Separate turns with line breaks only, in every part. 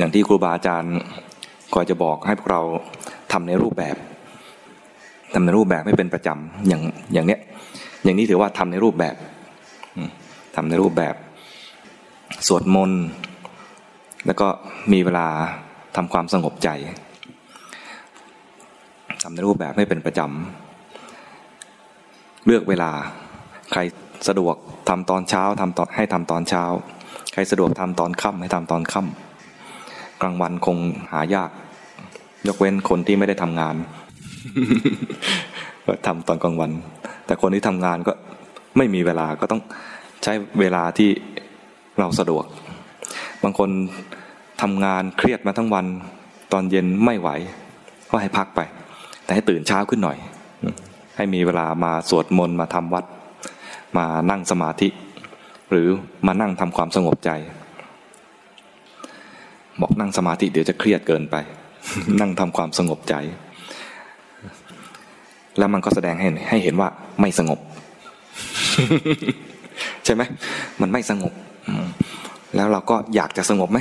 อย่างที่ครูบาอาจารย์ก็จะบอกให้พวกเราทำในรูปแบบทำในรูปแบบไม่เป็นประจำอย่างอย่างเนี้ย อย่างนี้ถือว่าทำในรูปแบบทำในรูปแบบ สวดมนต์แล้วก็มีเวลาทำความสงบใจทำในรูปแบบไม่เป็นประจำเลือกเวลาใครสะดวกทำตอนเช้าทำตอนให้ทำตอนเช้า ใครสะดวกทำตอนค่ำให้ทำตอนค่ำ กลางวันคงหายาก ยกเว้นคนที่ไม่ได้ทำงาน ก็ทำตอนกลางวัน แต่คนที่ทำงานก็ไม่มีเวลาก็ต้องใช้เวลาที่เราสะดวก บางคนทำงานเครียดมาทั้งวัน ตอนเย็นไม่ไหว ก็ให้พักไป แต่ให้ตื่นเช้าขึ้นหน่อย ให้มีเวลามาสวดมนต์มาทำวัด มานั่งสมาธิ หรือมานั่งทำความสงบใจ บอกนั่งสมาธิเดี๋ยวจะเครียดเกินไป นั่งทำความสงบใจ แล้วมันก็แสดงให้ให้เห็นว่าไม่สงบ ใช่ไหมมันไม่สงบแล้วเราก็อยากจะสงบไหม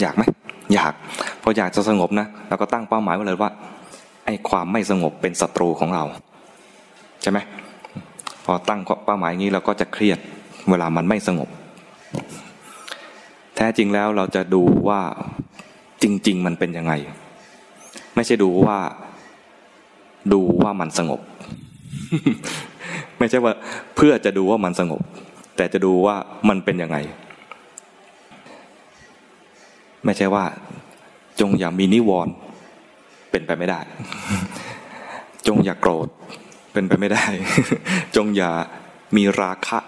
อยากไหมอยากพออยากจะสงบนะเราก็ตั้งเป้าหมายไว้เลยว่า ไอ้ความไม่สงบเป็นศัตรูของเรา ใช่ไหมพอตั้งเป้าหมายอย่างนี้เราก็จะเครียดเวลามันไม่สงบ ท้จริงแล้วเราจะดูว่าจริง ๆ มันเป็นยังไง ไม่ใช่ดูว่า ดูว่ามันสงบ ไม่ใช่ว่าเพื่อจะดูว่ามันสงบ แต่จะดูว่ามันเป็นยังไง ไม่ใช่ว่า จงอย่ามีนิวรณ์เป็นไปไม่ได้ จงอย่าโกรธเป็นไปไม่ได้ จงอย่ามีราคะ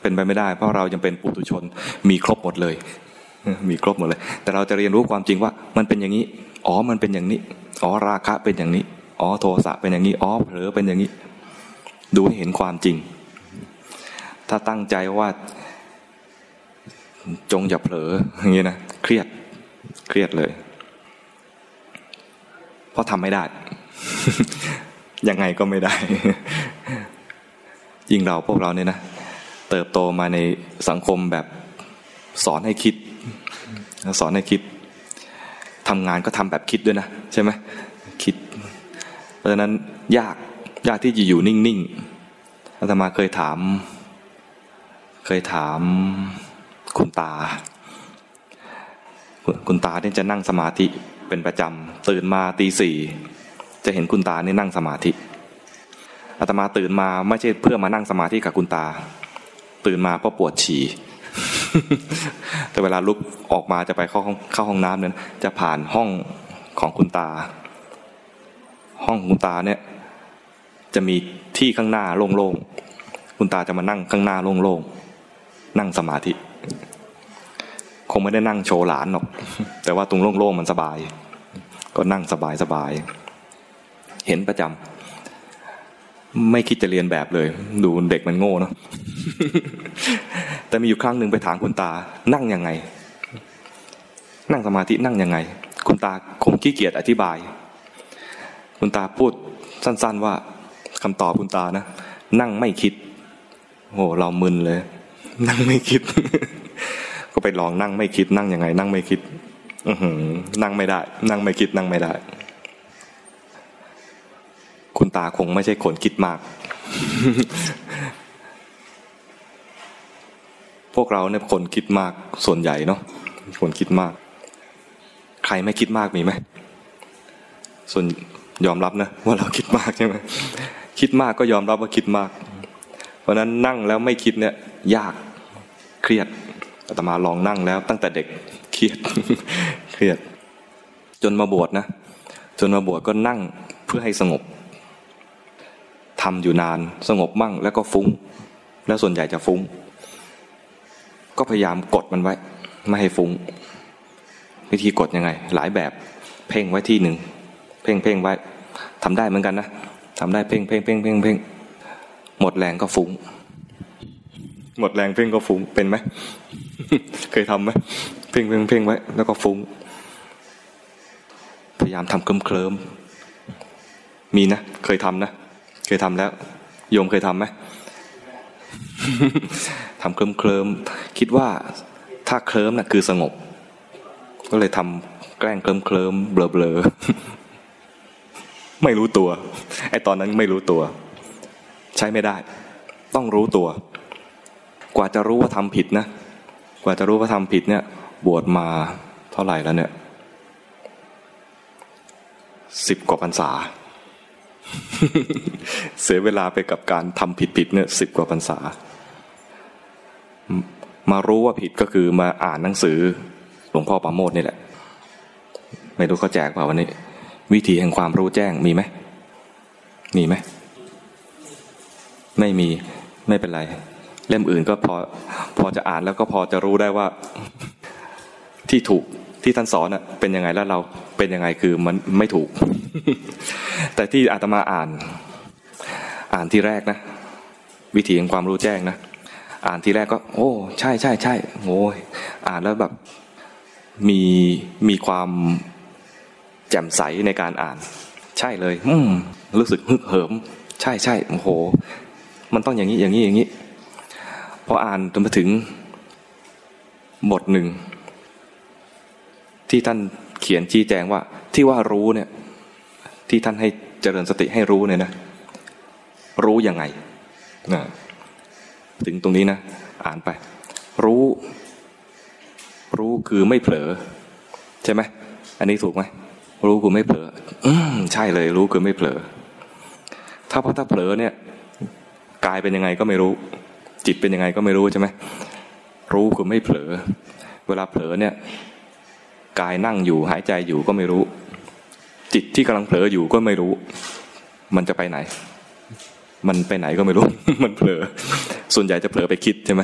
เป็นไปไม่ได้ เพราะเรายังเป็นปุถุชน มีครบหมดเลย มีครบหมดเลย แต่เราจะเรียนรู้ความจริงว่า มันเป็นอย่างนี้ อ๋อ มันเป็นอย่างนี้ อ๋อ ราคะเป็นอย่างนี้ อ๋อ โทสะเป็นอย่างนี้ อ๋อ เผลอเป็นอย่างนี้ ดูให้เห็นความจริง ถ้าตั้งใจว่า จงอย่าเผลอ อย่างนี้นะ เครียด เครียดเลย เพราะทำไม่ได้ ยังไงก็ไม่ได้ยิ่งเราพวกเราเนี่ยนะ เติบโตมาในสังคมแบบสอนให้คิด สอนให้คิดทำงานก็ทำแบบคิดด้วยนะใช่ไหมคิด เพราะฉะนั้นยากยากที่จะอยู่นิ่งๆอาตมาเคยถาม เคยถามคุณตา คุณตาเนี่ยจะนั่งสมาธิเป็นประจำตื่นมาตีสี่จะเห็นคุณตานี่นั่งสมาธิอาตมาตื่นมาไม่ใช่เพื่อมานั่งสมาธิกับคุณตา ตื่นมาเพราะปวดฉี่แต่เวลาลุกออกมาจะไปเข้าห้องเข้าห้องน้ำเนี่ยจะผ่านห้องของคุณตา ห้องคุณตาเนี่ย จะมีที่ข้างหน้าโล่งๆคุณตาจะมานั่งข้างหน้าโล่งๆนั่งสมาธิ คงไม่ได้นั่งโชว์หลานหรอก แต่ว่าตรงโล่งๆมันสบาย ก็นั่งสบายสบายเห็นประจำ ไม่คิดจะเรียนแบบเลย ดูเด็กมันโง่เนาะแต่มีอยู่ครั้งหนึ่งไปถามคุณตา นั่งยังไง นั่งสมาธินั่งยังไง คุณตาคงขี้เกียจอธิบาย คุณตาพูดสั้น ๆว่าคำตอบคุณตานะนั่งไม่คิดโอ้เรามึนเลย นั่งไม่คิด ก็ไปลองนั่งไม่คิด นั่งยังไง นั่งไม่คิดอืนั่งไม่ได้ นั่งไม่คิดนั่งไม่ได้ คุณตาคงไม่ใช่คนคิดมาก พวกเราเนี่ยคนคิดมากส่วนใหญ่เนาะคนคิดมาก ใครไม่คิดมากมีไหมส่วนยอมรับนะว่าเราคิดมากใช่ไหมคิดมากก็ยอมรับว่าคิดมาก เพราะนั้นนั่งแล้วไม่คิดเนี่ย ยากเครียดอาตมาลองนั่งแล้ว ตั้งแต่เด็กเครียดเครียด จนมาบวชนะจนมาบวชก็นั่งเพื่อให้สงบ ทำอยู่นานสงบมั่งแล้วก็ฟุ้ง แล้วส่วนใหญ่จะฟุ้ง ก็พยายามกดมันไว้ ไม่ให้ฟุ้ง วิธีกดยังไง หลายแบบเพ่งไว้ที่หนึ่งเพ่งเพ่งไว้ทำได้เหมือนกันนะทำได้เพ่งเพ่งเพ่งเพ่งเพ่งหมดแรงก็ฟุ้ง หมดแรงเพ่งก็ฟุ้งเป็นไหมเคยทำไหมเพ่งเพ่งเพ่งไว้ แล้วก็ฟุ้ง พยายามทำเคลิ้มเคลิ้มมีนะ เคยทำนะ เคยทำแล้ว โยมเคยทำไหมทำเคลิ้มเคลิ้มคิดว่าถ้าเคลิ้มนะ่ะคือสงบ ก็เลยทำแกล้งเคลิ้มเคลิมเบลอเบลอไม่รู้ตัวไอ้ตอนนั้นไม่รู้ตัว ใช้ไม่ได้ ต้องรู้ตัว กว่าจะรู้ว่าทำผิดนะกว่าจะรู้ว่าทำผิดเนี่ย บวชมาเท่าไหร่แล้วเนี่ยสิบกว่าพรรษา เสียเวลาไปกับการทำผิดๆเนี่ยสิบกว่าพรรษา มารู้ว่าผิดก็คือมาอ่านหนังสือหลวงพ่อปาโมดนี่แหละ ไม่รู้เขาแจกเปล่าวันนี้ วิธีแห่งความรู้แจ้งมีไหมมีไหมไม่มีไม่เป็นไร เล่มอื่นก็พอพอจะอ่านแล้วก็พอจะรู้ได้ว่าที่ถูกที่ท่านสอนเป็นยังไงแล้วเราเป็นยังไงคือมันไม่ถูก แต่ที่อาตมาอ่าน อ่านที่แรกนะ วิธีแห่งความรู้แจ้งนะ อ่านที่แรกก็ โอ้ ใช่ใช่ใช่โอ้ยอ่านแล้วแบบมีมีความแจ่มใสในการอ่าน ใช่เลย อืมรู้สึกฮึกเหิม ใช่ใช่โอ้โห มันต้องอย่างนี้อย่างนี้อย่างนี้พออ่านจนมาถึงบทหนึ่งที่ท่านเขียนชี้แจงว่าที่ว่ารู้เนี่ย ที่ท่านให้เจริญสติให้รู้เนี่ยนะ รู้ยังไงนะถึงตรงนี้นะ อ่านไป รู้ รู้คือไม่เผลอ ใช่ไหมอันนี้ถูกไหมรู้คือไม่เผลอ อืมใช่เลย รู้คือไม่เผลอ ถ้าพอถ้าเผลอเนี่ยกายเป็นยังไงก็ไม่รู้ จิตเป็นยังไงก็ไม่รู้ใช่ไหมรู้คือไม่เผลอ เวลาเผลอเนี่ยกายนั่งอยู่หายใจอยู่ก็ไม่รู้ จิตที่กำลังเผลออยู่ก็ไม่รู้ มันจะไปไหน มันไปไหนก็ไม่รู้ มันเผลอ ส่วนใหญ่จะเผลอไปคิดใช่ไหม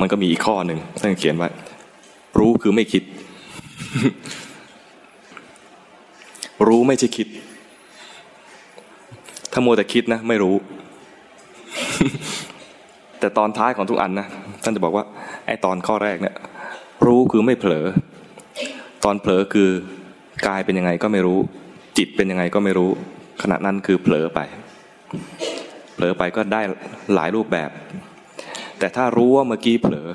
มันก็มีอีกข้อหนึ่งท่านเขียนไว้รู้คือไม่คิด รู้ไม่ใช่คิด ถ้ามัวแต่คิดนะ ไม่รู้ แต่ตอนท้ายของทุกอันนะท่านจะบอกว่าไอ้ตอนข้อแรกเนี่ย รู้คือไม่เผลอ ตอนเผลอคือ กายเป็นยังไงก็ไม่รู้ จิตเป็นยังไงก็ไม่รู้ ขณะนั้นคือเผลอไป เผลอไปก็ได้หลายรูปแบบ แต่ถ้ารู้ว่าเมื่อกี้เผลอ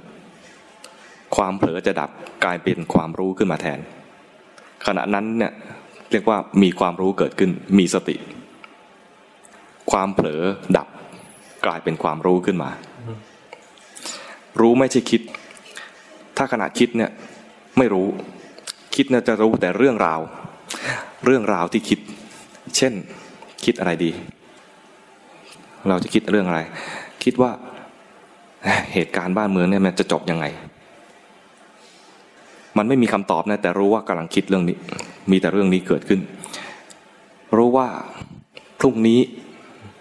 ความเผลอจะดับกลายเป็นความรู้ขึ้นมาแทน ขณะนั้นเนี่ยเรียกว่ามีความรู้เกิดขึ้นมีสติ ความเผลอดับกลายเป็นความรู้ขึ้นมา รู้ไม่ใช่คิด ถ้าขณะคิดเนี่ยไม่รู้ คิดนะจะรู้แต่เรื่องราว เรื่องราวที่คิด เช่น คิดอะไรดี เราจะคิดเรื่องอะไร คิดว่าเหตุการณ์บ้านเมืองเนี่ยมันจะจบยังไง มันไม่มีคำตอบนะแต่รู้ว่ากำลังคิดเรื่องนี้ มีแต่เรื่องนี้เกิดขึ้น รู้ว่าพรุ่งนี้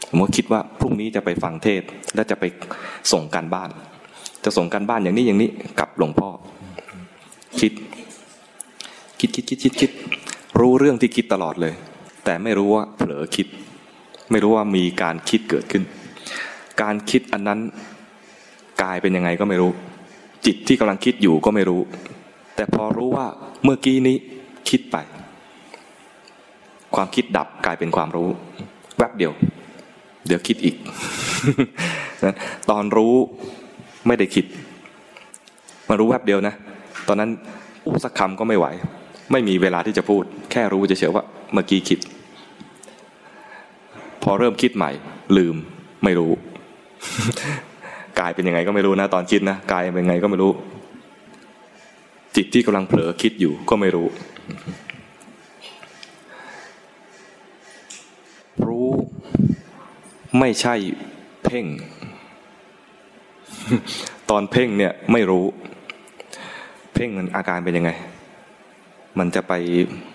ผมก็คิดว่าพรุ่งนี้จะไปฟังเทศและจะไปส่งการบ้าน จะส่งการบ้านอย่างนี้อย่างนี้กับหลวงพ่อ คิด คิดคิดคิดคิดคิดรู้เรื่องที่คิดตลอดเลย แต่ไม่รู้ว่าเผลอคิด ไม่รู้ว่ามีการคิดเกิดขึ้น การคิดอันนั้นกายเป็นยังไงก็ไม่รู้ จิตที่กำลังคิดอยู่ก็ไม่รู้ แต่พอรู้ว่าเมื่อกี้นี้คิดไป ความคิดดับกลายเป็นความรู้ แวบเดียว เดี๋ยวคิดอีกตอนรู้ไม่ได้คิดมารู้แวบเดียวนะ ตอนนั้นอู้สักคำก็ไม่ไหว ไม่มีเวลาที่จะพูด แค่รู้จะเฉยว่าเมื่อกี้คิด พอเริ่มคิดใหม่ ลืมไม่รู้ กายเป็นยังไงก็ไม่รู้นะ ตอนคิดนะกายเป็นยังไงก็ไม่รู้ จิตที่กำลังเผลอคิดอยู่ก็ไม่รู้ รู้ไม่ใช่เพ่ง ตอนเพ่งเนี่ยไม่รู้ เพ่งมันอาการเป็นยังไง มันจะไป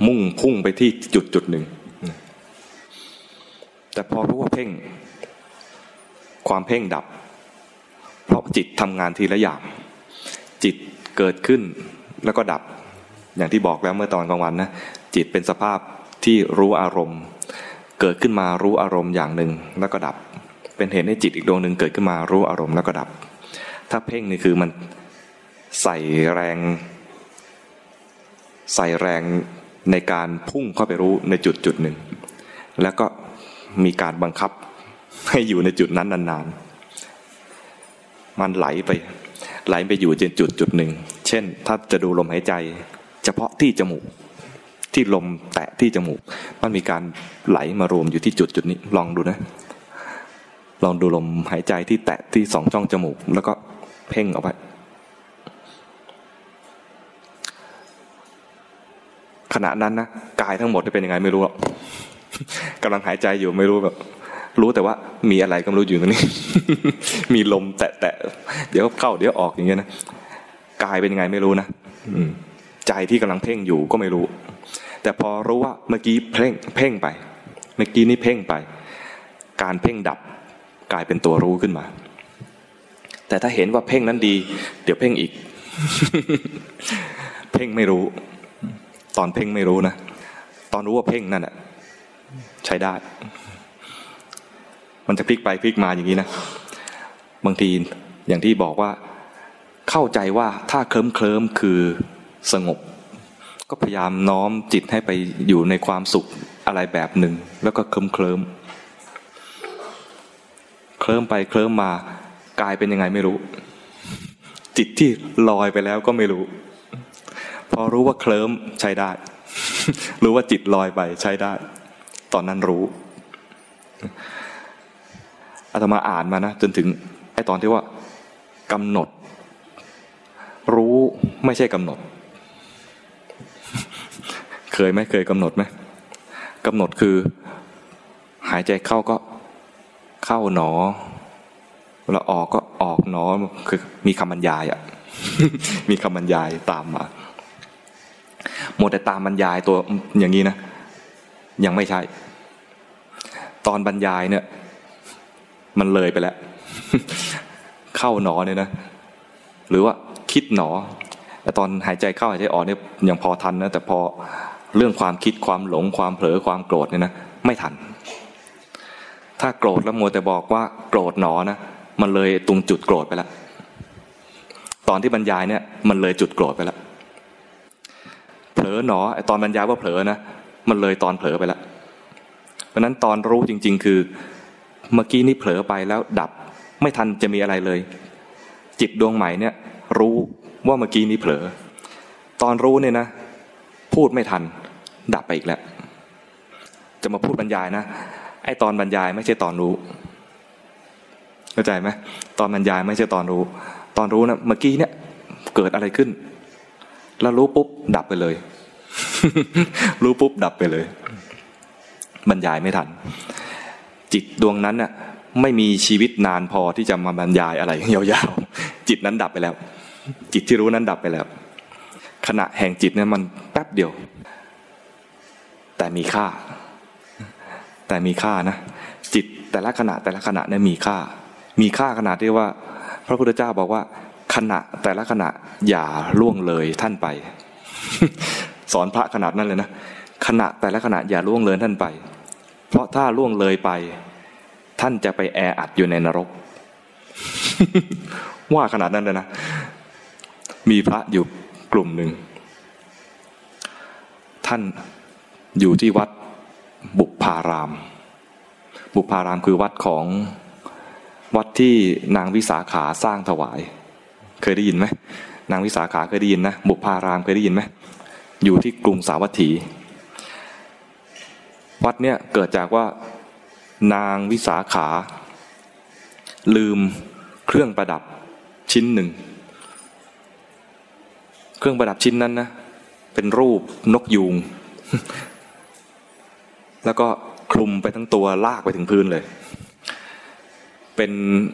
มุ่งพุ่งไปที่จุดจุดหนึ่ง แต่พอรู้ว่าเพ่ง ความเพ่งดับ เพราะจิตทำงานทีละอย่าง จิตเกิดขึ้นแล้วก็ดับ อย่างที่บอกแล้วเมื่อตอนกลางวันนะ จิตเป็นสภาพที่รู้อารมณ์ เกิดขึ้นมารู้อารมณ์อย่างหนึ่งแล้วก็ดับ เป็นเหตุให้จิตอีกดวงหนึ่งเกิดขึ้นมารู้อารมณ์แล้วก็ดับ ถ้าเพ่งนี่คือมันใส่แรง ใส่แรงในการพุ่งเข้าไปรู้ในจุดจุดหนึ่ง แล้วก็มีการบังคับให้อยู่ในจุดนั้นนานๆ มันไหลไป ไหลไปอยู่จนจุดจุดหนึ่ง เช่น ถ้าจะดูลมหายใจ เฉพาะที่จมูก ที่ลมแตะที่จมูก มันมีการไหลมารวมอยู่ที่จุดจุดนี้ ลองดูนะ ลองดูลมหายใจที่แตะที่สองช่องจมูก แล้วก็เพ่งออกไป ขณะนั้นนะกายทั้งหมดจะเป็นยังไงไม่รู้หรอกกำลังหายใจอยู่ไม่รู้แบบ รู้แต่ว่ามีอะไรก็ไม่รู้อยู่ตรงนี้ มีลมแตะแตะเดี๋ยวเข้าเดี๋ยวออกอย่างเงี้ยนะกายเป็นยังไงไม่รู้นะใจที่กำลังเพ่งอยู่ก็ไม่รู้ แต่พอรู้ว่าเมื่อกี้เพ่งเพ่งไป เมื่อกี้นี้เพ่งไป การเพ่งดับกลายเป็นตัวรู้ขึ้นมา แต่ถ้าเห็นว่าเพ่งนั้นดี เดี๋ยวเพ่งอีก เพ่งไม่รู้ ตอนเพ่งไม่รู้นะ ตอนรู้ว่าเพ่งนั่นแหละใช้ได้ มันจะพลิกไปพลิกมาอย่างนี้นะ บางทีอย่างที่บอกว่า เข้าใจว่าถ้าเคลิ้มเคลิ้มคือสงบ ก็พยายามน้อมจิตให้ไปอยู่ในความสุขอะไรแบบหนึ่ง แล้วก็เคลิ้มเคลิ้มเคลิ้มไปเคลิ้มมากลายเป็นยังไงไม่รู้ จิตที่ลอยไปแล้วก็ไม่รู้ พอรู้ว่าเคลิ้มใช้ได้ รู้ว่าจิตลอยไปใช้ได้ ตอนนั้นรู้อาตมาอ่านมานะจนถึงไอ้ตอนที่ว่ากำหนด รู้ไม่ใช่กำหนด เคยไหมเคยกำหนดไหมกำหนดคือ หายใจเข้าก็เข้าหนอเวลาออกก็ออกหนอคือมีคำบรรยายอะมีคำบรรยายตามมา หมดแต่ตามบรรยายตัวอย่างนี้นะ ยังไม่ใช่ ตอนบรรยายเนี่ย มันเลยไปแล้ว เข้าหนอเนี่ยนะ หรือว่าคิดหนอแต่ตอนหายใจเข้าหายใจออกเนี่ยยังพอทันนะแต่พอเรื่องความคิดความหลงความเผลอความโกรธเนี่ยนะไม่ทัน ถ้าโกรธแล้วมัวแต่บอกว่าโกรธหนอนะมันเลยตรงจุดโกรธไปแล้วตอนที่บรรยายเนี่ยมันเลยจุดโกรธไปแล้ว อหนอไอตอนบรรยายว่าเผลอนะมันเลยตอนเผลอไปล้วเพราะนั้นตอนรู้จริง ๆ คือเมื่อกี้นี่เผลอไปแล้วดับ ไม่ทันจะมีอะไรเลย จิตดวงใหม่เนี่ยรู้ว่าเมื่อกี้นี้เผลอ ตอนรู้เนี่ยนะ พูดไม่ทัน ดับไปอีกแล้วจะมาพูดบรรยายนะไอตอนบรรยายไม่ใช่ตอนรู้เข้าใจไหมตอนบรรยายไม่ใช่ตอนรู้ ตอนรู้นะเมื่อกี้เนี่ยเกิดอะไรขึ้น แล้วรู้ปุ๊บดับไปเลย รู้ปุ๊บดับไปเลย บรรยายไม่ทัน จิตดวงนั้นน่ะ ไม่มีชีวิตนานพอที่จะมาบรรยายอะไรยาวๆจิตนั้นดับไปแล้ว จิตที่รู้นั้นดับไปแล้ว ขณะแห่งจิตเนี่ยมันแป๊บเดียว แต่มีค่า แต่มีค่านะจิตแต่ละขณะแต่ละขณะเนี่ยมีค่า มีค่าขนาดที่ว่า พระพุทธเจ้าบอกว่าขณะแต่ละขณะอย่าล่วงเลยท่านไป สอนพระขนาดนั้นเลยนะขณะแต่ละขณะอย่าล่วงเลยท่านไป เพราะถ้าล่วงเลยไป ท่านจะไปแออัดอยู่ในนรก ว่าขนาดนั้นเลยนะ มีพระอยู่กลุ่มหนึ่ง ท่านอยู่ที่วัดบุพาราม บุพารามคือวัดของวัดที่นางวิสาขาสร้างถวาย เคยได้ยินไหมนางวิสาขาเคยได้ยินนะบุพารามเคยได้ยินไหม อยู่ที่กรุงสาวัตถี วัดเนี่ยเกิดจากว่านางวิสาขา ลืมเครื่องประดับชิ้นหนึ่ง เครื่องประดับชิ้นนั้นนะเป็นรูปนกยูง แล้วก็คลุมไปทั้งตัวลากไปถึงพื้นเลย เป็น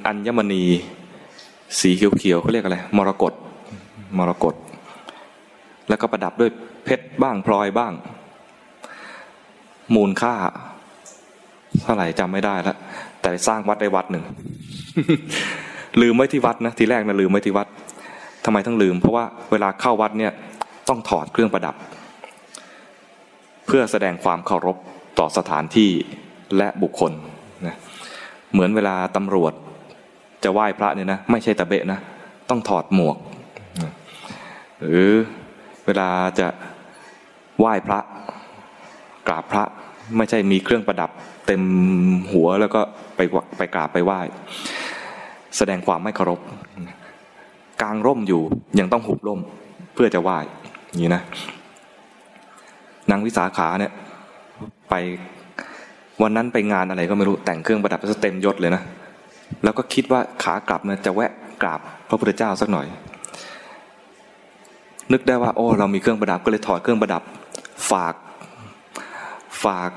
อัญมณีสีเขียวๆเขาเรียกอะไรมรกตมรกต แล้วก็ประดับด้วยเพชรบ้างพลอยบ้าง มูลค่าเท่าไหร่จำไม่ได้ล้วแต่สร้างวัดได้วัดหนึ่ง ลืมไว้ที่วัดนะทีแรกนะลืมไว้ที่วัดทำไมต้องลืม เพราะว่าเวลาเข้าวัดเนี่ยต้องถอดเครื่องประดับ เพื่อแสดงความเคารพต่อสถานที่และบุคคลนะเหมือนเวลาตำรวจจะไหว้พระเนี่ยนะ ไม่ใช่ตะเบะนะ ต้องถอดหมวก หรือ เวลาจะไหว้พระกราบพระไม่ใช่มีเครื่องประดับเต็มหัวแล้วก็ไปไปกราบไปไหว้ แสดงความไม่เคารพกลางร่มอยู่ยังต้องหุบร่มเพื่อจะไหว้อย่างนี้นะนางวิสาขาเนี่ยไปวันนั้นไปงานอะไรก็ไม่รู้แต่งเครื่องประดับเต็มยศเลยนะแล้วก็คิดว่าขากลับเนะจะแวะกราบพระพุทธเจ้าสักหน่อย นึกได้ว่าโอ้เรามีเครื่องประดับก็เลยถอดเครื่องประดับ ฝากฝาก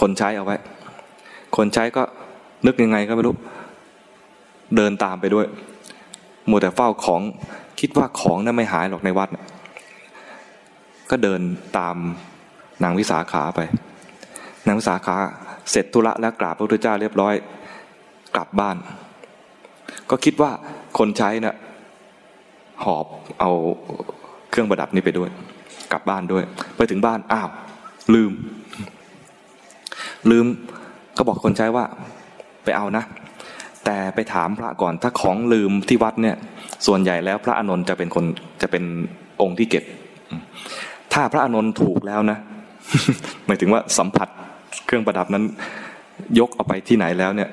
คนใช้เอาไว้ คนใช้ก็นึกยังไงก็ไม่รู้เดินตามไปด้วยมัวแต่เฝ้าของคิดว่าของนั้นไม่หายหรอกในวัด ก็เดินตามนางวิสาขาไป นางวิสาขาเสร็จธุระแล้วกราบพระพุทธเจ้าเรียบร้อย กลับบ้าน ก็คิดว่าคนใช้นะ่ะหอบเอา เครื่องประดับนี้ไปด้วย กลับบ้านด้วย ไปถึงบ้านอ้าวลืม ลืมก็บอกคนใช้ว่า ไปเอานะ แต่ไปถามพระก่อนถ้าของลืมที่วัดเนี่ย ส่วนใหญ่แล้วพระอานนท์จะเป็นคนจะเป็นองค์ที่เก็บ ถ้าพระอานนท์ถูกแล้วนะหมายถึงว่าสัมผัสเครื่องประดับนั้น ยกเอาไปที่ไหนแล้วเนี่ย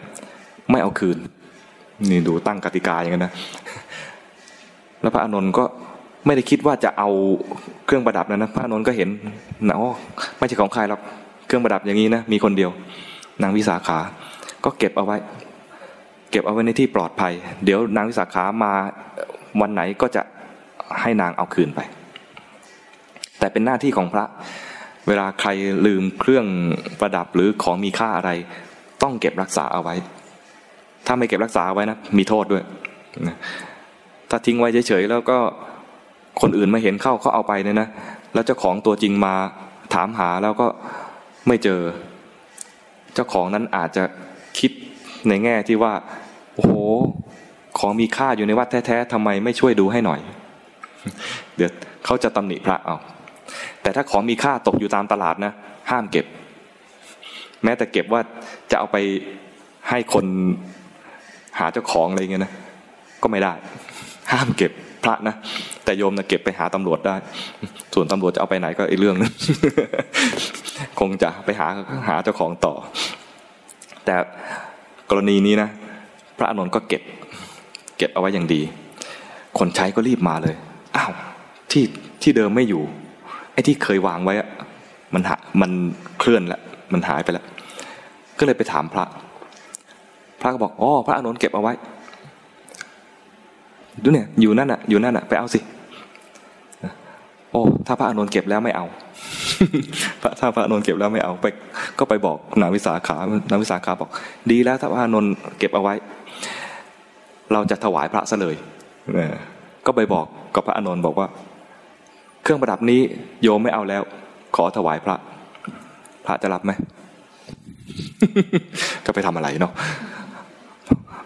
ไม่เอาคืน นี่ดูตั้งกติกาอย่างนั้นนะแล้วพระอานนท์ก็ ไม่ได้คิดว่าจะเอาเครื่องประดับนั้นนะพระนนท์ก็เห็นนะอ๋อไม่ใช่ของใครหรอกเครื่องประดับอย่างนี้นะมีคนเดียว นางวิสาขา ก็เก็บเอาไว้ เก็บเอาไว้ในที่ปลอดภัย เดี๋ยวนางวิสาขามาวันไหนก็จะให้นางเอาคืนไป แต่เป็นหน้าที่ของพระ เวลาใครลืมเครื่องประดับหรือของมีค่าอะไร ต้องเก็บรักษาเอาไว้ ถ้าไม่เก็บรักษาไว้นะมีโทษด้วยถ้าทิ้งไว้เฉยๆแล้วก็ คนอื่นมาเห็นเข้าเขาเอาไปเนี่ยนะ แล้วเจ้าของตัวจริงมาถามหาแล้วก็ไม่เจอ เจ้าของนั้นอาจจะคิดในแง่ที่ว่า โอ้โห ของมีค่าอยู่ในวัดแท้ๆทำไมไม่ช่วยดูให้หน่อย เดี๋ยวเขาจะตำหนิพระเอา แต่ถ้าของมีค่าตกอยู่ตามตลาดนะ ห้ามเก็บ แม้แต่เก็บว่าจะเอาไปให้คนหาเจ้าของอะไรเงี้ยนะ ก็ไม่ได้ ห้ามเก็บ พระนะแต่โยมนะเก็บไปหาตำรวจได้ ส่วนตำรวจจะเอาไปไหนก็อีกเรื่องนึงคงจะไปหาหาเจ้าของต่อ แต่กรณีนี้นะพระอนุนก็เก็บ เก็บเอาไว้อย่างดี คนใช้ก็รีบมาเลยอ้าวที่ที่เดิมไม่อยู่ไอ้ที่เคยวางไว้มันหามันเคลื่อนแล้วมันหายไปแล้วก็เลยไปถามพระ พระก็บอกอ๋อพระอานนเก็บเอาไว้ ดูเนี่ยอยู่นั่นอะ อยู่นั่นอะไปเอาสิโอ้ถ้าพระอานนเก็บแล้วไม่เอาพระถ้าพระอานนเก็บแล้วไม่เอาไป ก็ไปบอกนาวิสาขานางวิสาขาบอก ดีแล้วถ้าพระอานนเก็บเอาไว้ เราจะถวายพระซะเลยก็ไปบอกกับพระอานนบอกว่า เครื่องประดับนี้โยมไม่เอาแล้ว ขอถวายพระ พระจะรับไหมก็ไปทำอะไรเนาะ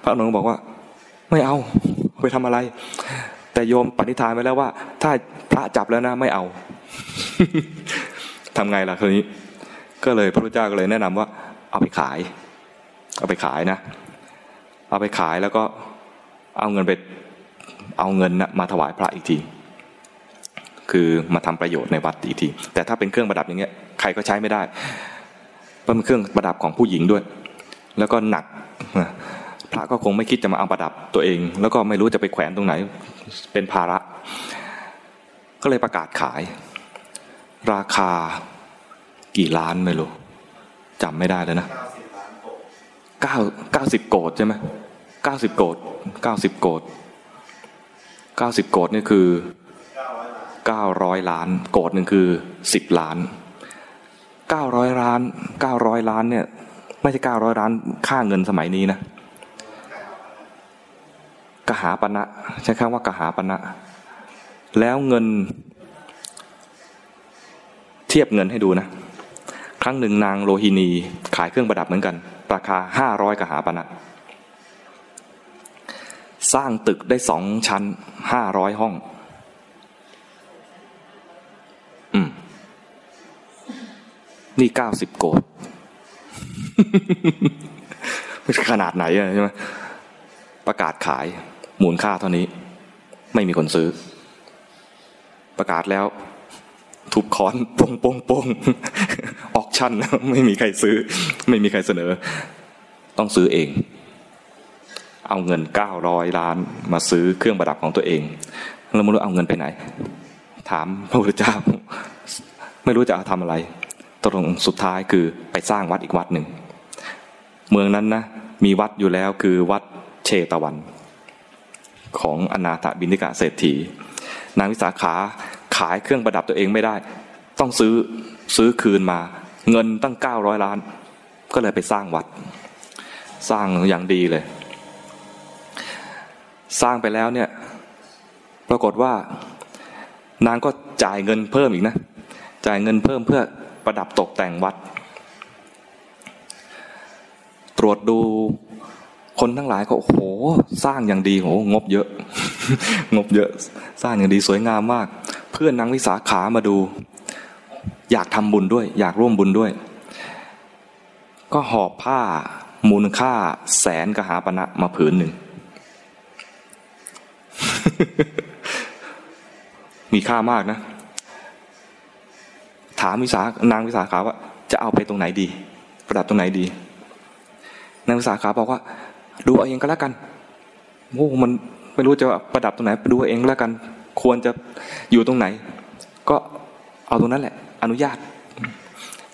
พระอนงบอกว่า ไม่เอา ไปทำอะไร แต่โยมปณิธานไว้แล้วว่า ถ้าพระจับแล้วนะไม่เอาทำไงล่ะคืนนี้ ก็เลยพระพุทธเจ้าก็เลยแนะนำว่า เอาไปขาย เอาไปขายนะ เอาไปขายแล้วก็เอาเงินไปเอาเงินนะมาถวายพระอีกทีคือมาทำประโยชน์ในวัดอีกที แต่ถ้าเป็นเครื่องประดับอย่างเงี้ยใครก็ใช้ไม่ได้เพราะมันเครื่องประดับของผู้หญิงด้วย แล้วก็หนัก พระก็คงไม่คิดจะมาเอาประดับตัวเอง แล้วก็ไม่รู้จะไปแขวนตรงไหน เป็นภาระ ก็เลยประกาศขาย ราคากี่ล้านไม่รู้จำไม่ได้เลยนะเก้าเก้าสิบโกดใช่ไหมเก้าสิบโกดเก้าสิบโกดเก้าสิบโกดนี่คือเก้าร้อยล้าน โกดหนึ่งคือสิบล้านเก้าร้อยล้านเก้าร้อยล้านเนี่ย ไม่ใช่เก้าร้อยล้านค่าเงินสมัยนี้นะ กหาปณะใช้คำว่ากหาปณะ แล้วเงิน เทียบเงินให้ดูนะ ครั้งหนึ่งนางโลหินีขายเครื่องประดับเหมือนกัน ราคาห้าร้อยกหาปณะ สร้างตึกได้สองชั้นห้าร้อยห้อง อืม นี่เก้าสิบโกดขนาดไหนอะใช่ไหมประกาศขาย มูลค่าเท่านี้ ไม่มีคนซื้อ ประกาศแล้ว ทุบคอนปงปงปงออกชั่นไม่มีใครซื้อ ไม่มีใครเสนอ ต้องซื้อเอง เอาเงินเก้าร้อยล้านมาซื้อเครื่องประดับของตัวเองแล้วไม่รู้เอาเงินไปไหน ถามพระพุทธเจ้า ไม่รู้จะเอาทำอะไรตรงสุดท้ายคือไปสร้างวัดอีกวัดหนึ่ง เมืองนั้นนะมีวัดอยู่แล้วคือวัดเชตวัน ของอนาถบินิกะเศรษฐี นางวิสาขาขายเครื่องประดับตัวเองไม่ได้ ต้องซื้อซื้อคืนมา เงินตั้งเก้าร้อยล้าน ก็เลยไปสร้างวัด สร้างอย่างดีเลย สร้างไปแล้วเนี่ย ปรากฏว่านางก็จ่ายเงินเพิ่มอีกนะ จ่ายเงินเพิ่มเพื่อประดับตกแต่งวัด ตรวจดู คนทั้งหลายก็โอ้โห สร้างอย่างดีโหงบเยอะ งบเยอะสร้างอย่างดีสวยงามมาก เพื่อนนางวิสาขามาดู อยากทำบุญด้วย อยากร่วมบุญด้วย ก็หอบผ้ามูลค่าแสนกหาปณะมาผืนหนึ่ง มีค่ามากนะ ถามวิสานางวิสาขาว่า จะเอาไปตรงไหนดี ประดับตรงไหนดีนางวิสาขาบอกว่า ดูเอาเองก็แล้วกันโอ้มันไม่รู้จะประดับตรงไหนดูเอาเองแล้วกัน ควรจะอยู่ตรงไหน ก็เอาตรงนั้นแหละ อนุญาต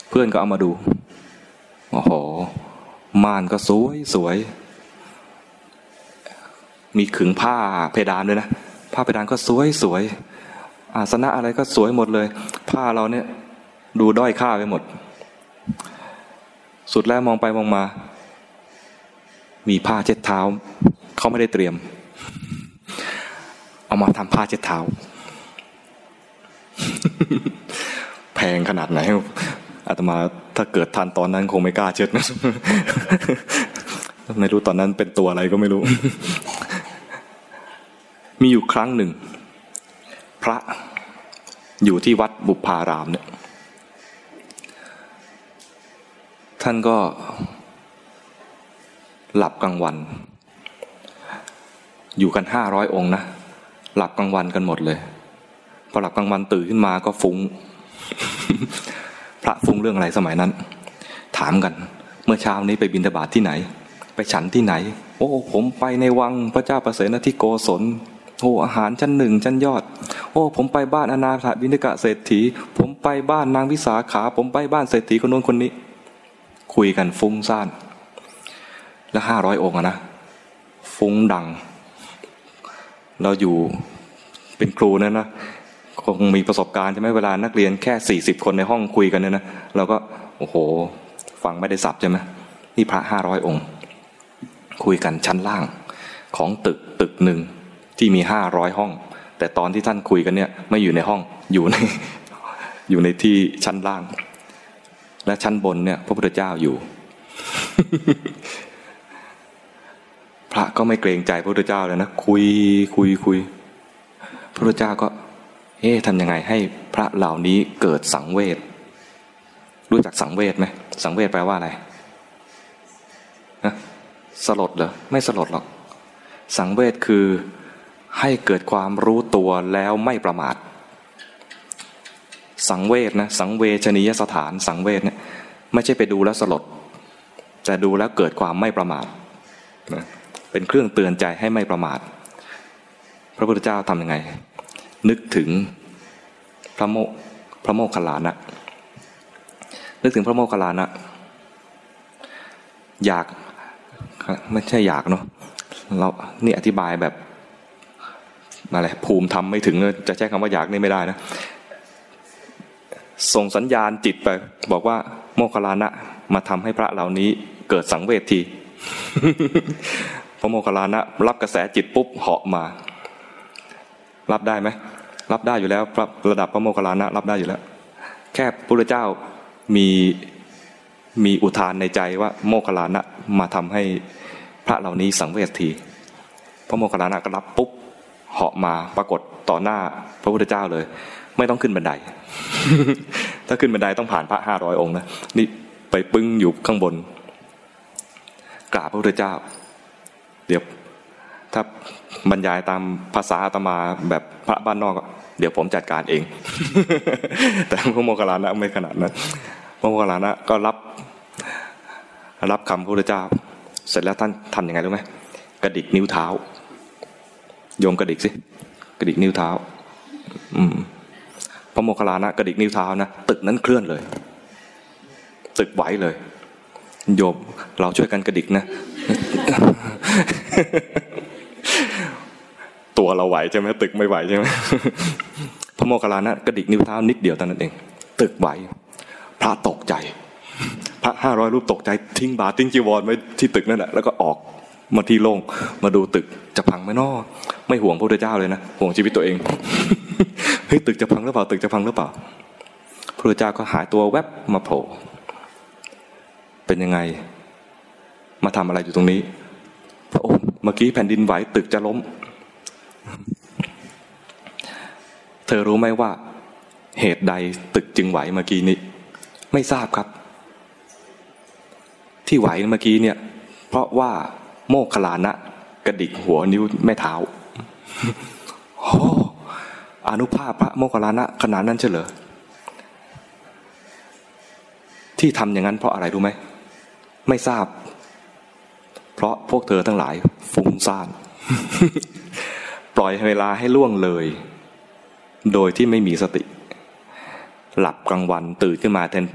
เพื่อนก็เอามาดูโอ้โหม่านก็สวยสวย มีขึงผ้าเพดานด้วยนะผ้าเพดานก็สวยสวยอาสนะอะไรก็สวยหมดเลย ผ้าเราเนี่ย ดูด้อยค่าไปหมด สุดแล้วมองไปมองมา มีผ้าเช็ดเท้าเขาไม่ได้เตรียม เอามาทำผ้าเช็ดเท้า แพงขนาดไหนอาตมาถ้าเกิดทันตอนนั้นคงไม่กล้าเช็ดนะไม่รู้ตอนนั้นเป็นตัวอะไรก็ไม่รู้ มีอยู่ครั้งหนึ่ง พระอยู่ที่วัดบุพารามเนี่ย ท่านก็ หลับกลางวัน อยู่กันห้าร้อยองค์นะหลับกลางวันกันหมดเลย พอหลับกลางวันตื่นขึ้นมาก็ฟุง้ง พระฟุ้งเรื่องอะไรสมัยนั้น ถามกัน เมื่อเช้านี้ไปบินทบาทที่ไหน ไปฉันที่ไหน โอ้ผมไปในวังพระเจ้าประเสนที่โกศลโอ้อาหารชั้นหนึ่งชั้นยอด โอ้ ผมไปบ้านอนาถบินิกะเศรษฐี ผมไปบ้านนางวิสาขา ผมไปบ้านเศรษฐีคนนู้นคนนี้ คุยกันฟุ้งซ่าน แล้วห้าร้อยองค์นะฟุ้งดัง เราอยู่เป็นครูนั่นนะคงมีประสบการณ์ใช่ไหมเวลานักเรียนแค่สี่สิบคนในห้องคุยกันเนี่ยนะเราก็โอ้โหฟังไม่ได้สับใช่ไหมนี่พระห้าร้อยองค์ คุยกันชั้นล่างของตึกตึกหนึ่งที่มีห้าร้อยห้อง แต่ตอนที่ท่านคุยกันเนี่ยไม่อยู่ในห้องอยู่ในอยู่ในที่ชั้นล่าง และชั้นบนเนี่ย พระพุทธเจ้าอยู่ พระก็ไม่เกรงใจพระพุทธเจ้าเลยนะคุยคุยคุยพระพุทธเจ้าก็เอ๊ะทำยังไงให้พระเหล่านี้เกิดสังเวชรู้จักสังเวชไหมสังเวชแปลว่าอะไรนะสลดเหรอไม่สลดหรอก สังเวชคือให้เกิดความรู้ตัวแล้วไม่ประมาท สังเวชนะสังเวชนียสถาน สังเวชเนี่ยไม่ใช่ไปดูแล้วสลดแต่ดูแล้วเกิดความไม่ประมาทนะ เป็นเครื่องเตือนใจให้ไม่ประมาท พระพุทธเจ้าทำยังไง นึกถึงพระโมพระโมคคัลลานะ นึกถึงพระโมคคัลลานะ อยากไม่ใช่อยากเนาะเรานี่อธิบายแบบอะไรภูมิทำไม่ถึงจะใช้คำว่าอยากนี่ไม่ได้นะ ส่งสัญญาณจิตไป บอกว่าโมคคัลลานะมาทำให้พระเหล่านี้เกิดสังเวชที ระโมคคัลลานะ รับกระแสจิตปุ๊บเหาะมา รับได้ไหมรับได้อยู่แล้วระดับพระโมคคัลลานะ รับได้อยู่แล้ว แค่พระเจ้ามีมีอุทานในใจว่าโมคคัลลานะมาทำให้พระเหล่านี้สังเวชที พระโมคคัลลานะก็รับปุ๊บเหาะมาปรากฏต่อหน้าพระพุทธเจ้าเลย ไม่ต้องขึ้นบันได ถ้าขึ้นบันไดต้องผ่านพระห้าร้อยองค์นะนี่ไปปึ้งอยู่ข้างบนกราบพระพุทธเจ้า ดี๋ยวถ้าบรรยายตามภาษาอาตมาแบบพระบ้านนอกเดี๋ยวผมจัดการเอง แต่พระโมคคัลลานะไม่ขนาดนั้นพระโมคคัลลานะก็รับรับคำพระพุทธเจ้า เสร็จแล้วท่านทำยังไงรู้ไหมกระดิกนิ้วเท้า โยมกระดิกสิกระดิกนิ้วเท้า อืมพระระโมคคัลลานะกระดิกนิ้วเท้านะตึกนั้นเคลื่อนเลย ตึกไหวเลย โยมเราช่วยกันกระดิกนะ ตัวเราไหวใช่ไหมตึกไม่ไหวใช่ไหมพระโมคคัลลานะกระดิกนิ้วเท้านิดเดียวตอนนั้นเอง ตึกไหว พระตกใจ พระห้าร้อยรูปตกใจ ทิ้งบาตรทิ้งจีวรไว้ที่ตึกนั่นแหละแล้วก็ออกมาที่โล่งมาดูตึกจะพังไหมนอไม่ห่วงพระพุทธเจ้าเลยนะห่วงชีวิตตัวเองเฮ้ยตึกจะพังหรือเปล่า ตึกจะพังหรือเปล่า พระพุทธเจ้าก็หายตัวแวบมาโผล่เป็นยังไง มาทำอะไรอยู่ตรงนี้ พระองค์เมื่อกี้แผ่นดินไหวตึกจะล้ม เธอรู้ไหมว่า เหตุใดตึกจึงไหวเมื่อกี้นี้ ไม่ทราบครับ ที่ไหวเมื่อกี้เนี่ย เพราะว่าโมกขลานะกระดิกหัวนิ้วแม่เท้าโอ้อนุภาพพระโมกขลานะขนาดนั้นเฉลอที่ทำอย่างนั้นเพราะอะไรรู้ไหม ไม่ทราบ เพราะพวกเธอทั้งหลายฟุ้งซ่าน ปล่อยเวลาให้ล่วงเลย โดยที่ไม่มีสติ หลับกลางวันตื่นขึ้นมาแทน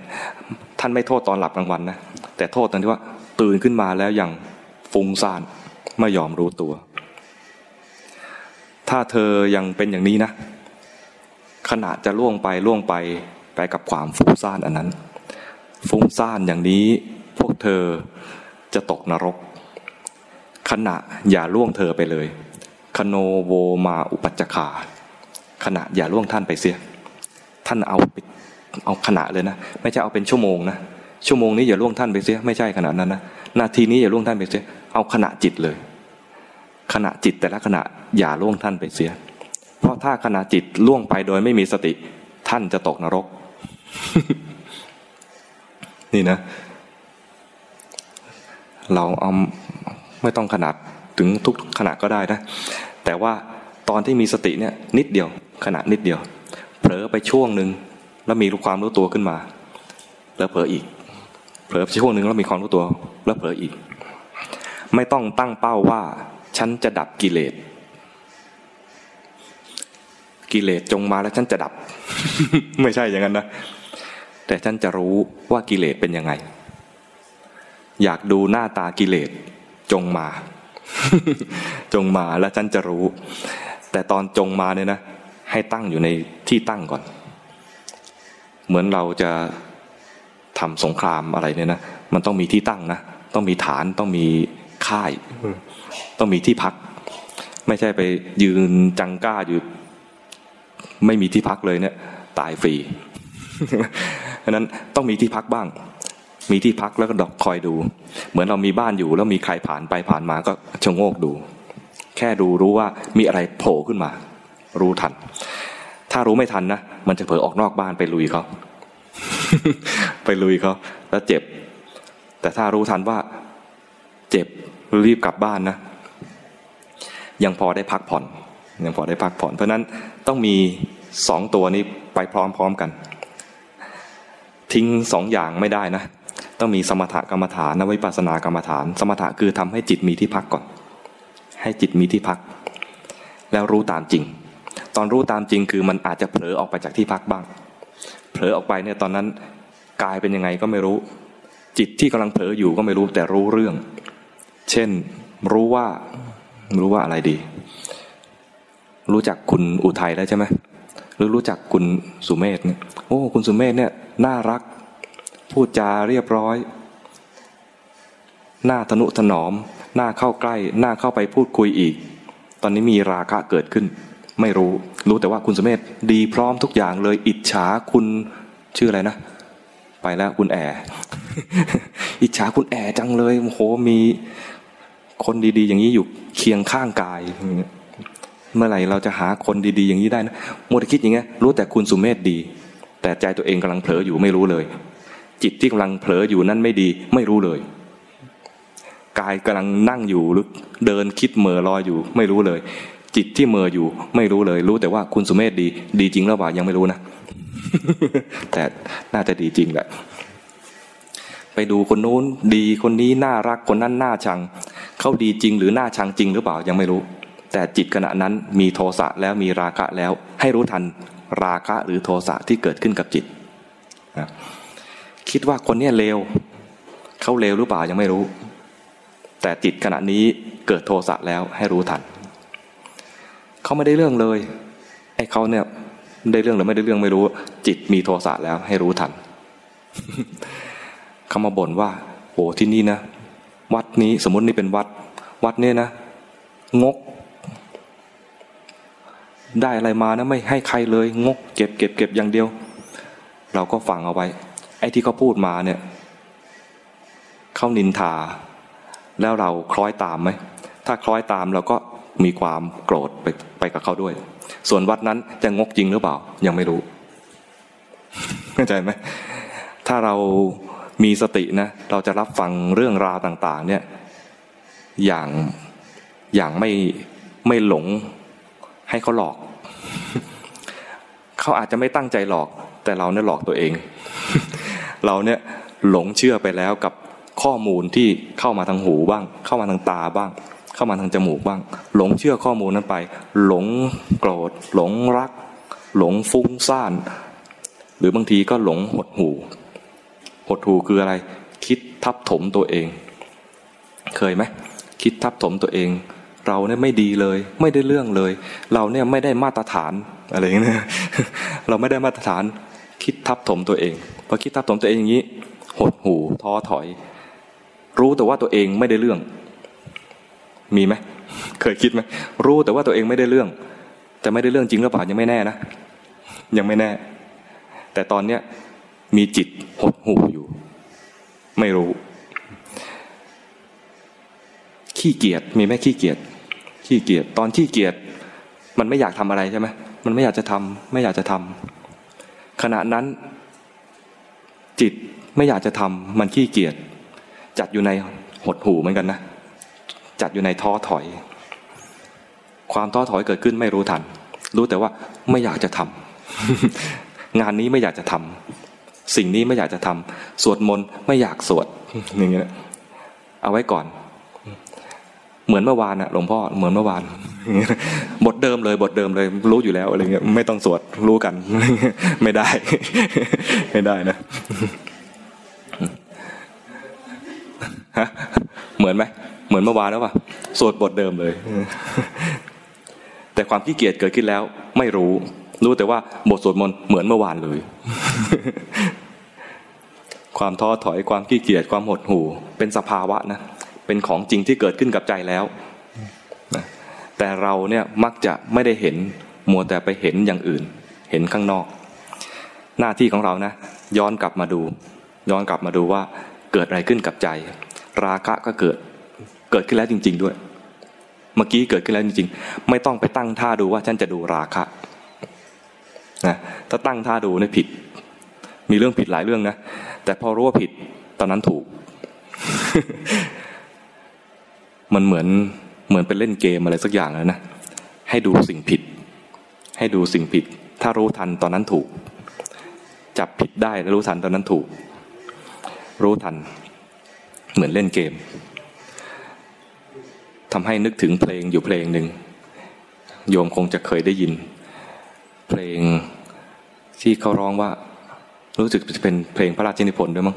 ท่านไม่โทษตอนหลับกลางวันนะแต่โทษตอนที่ว่า ตื่นขึ้นมาแล้วยังฟุ้งซ่านไม่ยอมรู้ตัว ถ้าเธอยังเป็นอย่างนี้นะขณะจะล่วงไปล่วงไปไปกับความฟุ้งซ่านอันนั้น ฟุ้งซ่านอย่างนี้พวกเธอจะตกนรก ขณะอย่าล่วงเธอไปเลย คโนโวมาอุปัจจคาขณะอย่าล่วงท่านไปเสีย ท่านเอาเอาขณะเลยนะ ไม่ใช่เอาเป็นชั่วโมงนะ ชั่วโมงนี้อย่าล่วงท่านไปเสีย ไม่ใช่ขนาดนั้นนะ นาทีนี้อย่าล่วงท่านไปเสีย เอาขณะจิตเลย ขณะจิตแต่ละขณะอย่าล่วงท่านไปเสีย เพราะถ้าขณะจิตล่วงไปโดยไม่มีสติ ท่านจะตกนรก นี่นะ เราเอา ไม่ต้องขนาดถึงทุกขณะก็ได้นะ แต่ว่าตอนที่มีสติเนี่ยนิดเดียวขณะนิดเดียว เผลอไปช่วงหนึ่งแล้วมีความรู้ตัวขึ้นมา แล้วเผลออีก เผลอไปช่วงหนึ่งแล้วมีความรู้ตัว แล้วเผลออีก ไม่ต้องตั้งเป้าว่า ฉันจะดับกิเลสกิเลสจงมาแล้วฉันจะดับ ไม่ใช่อย่างนั้นนะแต่ฉันจะรู้ว่ากิเลสเป็นยังไง อยากดูหน้าตากิเลส จงมา จงมาแล้วฉันจะรู้ แต่ตอนจงมาเนี่ยนะ ให้ตั้งอยู่ในที่ตั้งก่อน เหมือนเราจะทำสงครามอะไรเนี่ยนะมันต้องมีที่ตั้งนะต้องมีฐานต้องมีค่าย ต้องมีที่พัก ไม่ใช่ไปยืนจังก้าอยู่ ไม่มีที่พักเลยเนี่ย ตายฟรีเพราะนั้นต้องมีที่พักบ้าง มีที่พักแล้วก็ดอกคอยดู เหมือนเรามีบ้านอยู่แล้วมีใครผ่านไปผ่านมาก็ชะโงกดู แค่ดูรู้ว่ามีอะไรโผล่ขึ้นมา รู้ทัน ถ้ารู้ไม่ทันนะมันจะเผลอออกนอกบ้านไปลุยเขาไปลุยเขาแล้วเจ็บ แต่ถ้ารู้ทันว่า เจ็บรีบกลับบ้านนะยังพอได้พักผ่อน ยังพอได้พักผ่อน เพราะนั้นต้องมีสองตัวนี้ไปพร้อมๆกัน ทิ้งสองอย่างไม่ได้นะ ต้องมีสมถกรรมฐานนวิปัสสนากรรมฐาน สมถะคือทำให้จิตมีที่พักก่อน ให้จิตมีที่พัก แล้วรู้ตามจริง ตอนรู้ตามจริงคือมันอาจจะเผลอออกไปจากที่พักบ้าง เผลอออกไปเนี่ยตอนนั้นกายเป็นยังไงก็ไม่รู้ จิตที่กำลังเผลออยู่ก็ไม่รู้แต่รู้เรื่อง เช่นรู้ว่ารู้ว่าอะไรดี รู้จักคุณอุทัยแล้วใช่ไหมหรือรู้จักคุณสุเมธเนี่ยโอ้คุณสุเมธเนี่ยน่ารัก พูดจาเรียบร้อย หน้าทนุถนอม หน้าเข้าใกล้ หน้าเข้าไปพูดคุยอีก ตอนนี้มีราคะเกิดขึ้น ไม่รู้ รู้แต่ว่าคุณสุเมธดีพร้อมทุกอย่างเลย อิจฉาคุณชื่ออะไรนะ ไปแล้วคุณแออิจฉาคุณแอจังเลยโอ้โหมีคนดีๆ อย่างนี้อยู่เคียงข้างกาย เมื่อไหร่เราจะหาคนดีๆ อย่างนี้ได้นะมัวแต่คิดอย่างเงี้ยรู้แต่คุณสุเมธดี แต่ใจตัวเองกำลังเผลออยู่ไม่รู้เลย จิตที่กำลังเผลออยู่นั่นไม่ดี ไม่รู้เลย กายกำลังนั่งอยู่หรือเดินคิดเมอลอยอยู่ ไม่รู้เลย จิตที่เมออยู่ ไม่รู้เลย รู้แต่ว่าคุณสุเมธดี ดีจริงหรือเปล่ายังไม่รู้นะแต่น่าจะดีจริงแหละไปดูคนนู้นดีคนนี้น่ารักคนนั้นน่าชังเขาดีจริงหรือน่าชังจริงหรือเปล่ายังไม่รู้ แต่จิตขณะนั้นมีโทสะแล้วมีราคะแล้ว ให้รู้ทันราคะหรือโทสะที่เกิดขึ้นกับจิตนะ คิดว่าคนนี้เลวเขาเลวหรือเปล่ายังไม่รู้ แต่จิตขณะนี้เกิดโทสะแล้วให้รู้ทันเขาไม่ได้เรื่องเลยไอ้เขาเนี่ยได้เรื่องหรือไม่ได้เรื่องไม่รู้ จิตมีโทสะแล้วให้รู้ทันเขามาบ่นว่าโอ้ที่นี่นะวัดนี้สมมตินี่เป็นวัด วัดเนี่ยนะ งก ได้อะไรมานะไม่ให้ใครเลย งก เก็บเก็บเก็บอย่างเดียว เราก็ฟังเอาไว้ ไอ้ที่เขาพูดมาเนี่ยเขานินทา แล้วเราคล้อยตามไหมถ้าคล้อยตามเราก็มีความโกรธไปไปกับเขาด้วย ส่วนวัดนั้นจะงกจริงหรือเปล่า ยังไม่รู้เข้าใจไหมถ้าเรามีสตินะเราจะรับฟังเรื่องราวต่าง ๆ เนี่ยอย่างอย่างไม่ไม่หลงให้เขาหลอก เขาอาจจะไม่ตั้งใจหลอก แต่เราเนี่ยหลอกตัวเอง เราเนี่ยหลงเชื่อไปแล้วกับข้อมูลที่เข้ามาทางหูบ้าง เข้ามาทางตาบ้าง เข้ามาทางจมูกบ้าง หลงเชื่อข้อมูลนั้นไป หลงโกรธ หลงรัก หลงฟุ้งซ่าน หรือบางทีก็หลงหดหูหดหูคืออะไร คิดทับถมตัวเอง เคยไหมคิดทับถมตัวเอง เราเนี่ยไม่ดีเลย ไม่ได้เรื่องเลย เราเนี่ยไม่ได้มาตรฐานอะไรอย่างเงี้ยเราไม่ได้มาตรฐาน คิดทับถมตัวเอง พอคิดทับถมตัวเองอย่างนี้ หดหูท้อถอย รู้แต่ว่าตัวเองไม่ได้เรื่อง มีไหมเคยคิดไหมรู้แต่ว่าตัวเองไม่ได้เรื่อง แต่ไม่ได้เรื่องจริงหรือเปล่ายังไม่แน่นะยังไม่แน่ แต่ตอนเนี้ยมีจิตหดหูอยู่ ไม่รู้ ขี้เกียจมีไหมขี้เกียจขี้เกียจตอนขี้เกียจมันไม่อยากทำอะไรใช่ไหมมันไม่อยากจะทำไม่อยากจะทำขณะนั้น จิตไม่อยากจะทำมันขี้เกียจจัดอยู่ในหดหูเหมือนกันนะ จัดอยู่ในท้อถอย ความท้อถอยเกิดขึ้นไม่รู้ทัน รู้แต่ว่าไม่อยากจะทำงานนี้ไม่อยากจะทำสิ่งนี้ไม่อยากจะทำสวดมนต์ไม่อยากสวดอย่างเงี้ยเอาไว้ก่อน เหมือนเมื่อวานอะหลวงพ่อเหมือนเมื่อวานบทเดิมเลยบทเดิมเลยรู้อยู่แล้วอะไรเงี้ยไม่ต้องสวดรู้กัน ไม่ได้ ไม่ได้นะฮะเหมือนไหมเหมือนเมื่อวานแล้วป่ะสวดบทเดิมเลย แต่ความขี้เกียจเกิดขึ้นแล้ว ไม่รู้ รู้แต่ว่าบทสวดมนต์เหมือนเมื่อวานเลย ความท้อถอยความขี้เกียจความหดหู่ เป็นสภาวะนะ เป็นของจริงที่เกิดขึ้นกับใจแล้วแต่เราเนี่ยมักจะไม่ได้เห็นมัวแต่ไปเห็นอย่างอื่น เห็นข้างนอก หน้าที่ของเรานะ ย้อนกลับมาดู ย้อนกลับมาดูว่าเกิดอะไรขึ้นกับใจ ราคะก็เกิดเกิดขึ้นแล้วจริง ๆด้วย เมื่อกี้เกิดขึ้นแล้วจริง ๆ ไม่ต้องไปตั้งท่าดูว่าฉันจะดูราคะนะถ้าตั้งท่าดูเนี่ยผิด มีเรื่องผิดหลายเรื่องนะแต่พอรู้ว่าผิดตอนนั้นถูก มันเหมือนเหมือนเป็นเล่นเกมอะไรสักอย่างเลยนะให้ดูสิ่งผิด ให้ดูสิ่งผิด ถ้ารู้ทันตอนนั้นถูก จับผิดได้แล้วรู้ทันตอนนั้นถูก รู้ทัน เหมือนเล่นเกมทำให้นึกถึงเพลงอยู่เพลงหนึ่งโยมคงจะเคยได้ยิน เพลงที่เขาร้องว่า รู้สึกจะเป็นเพลงพระราชนิพนธ์ด้วยมั้ง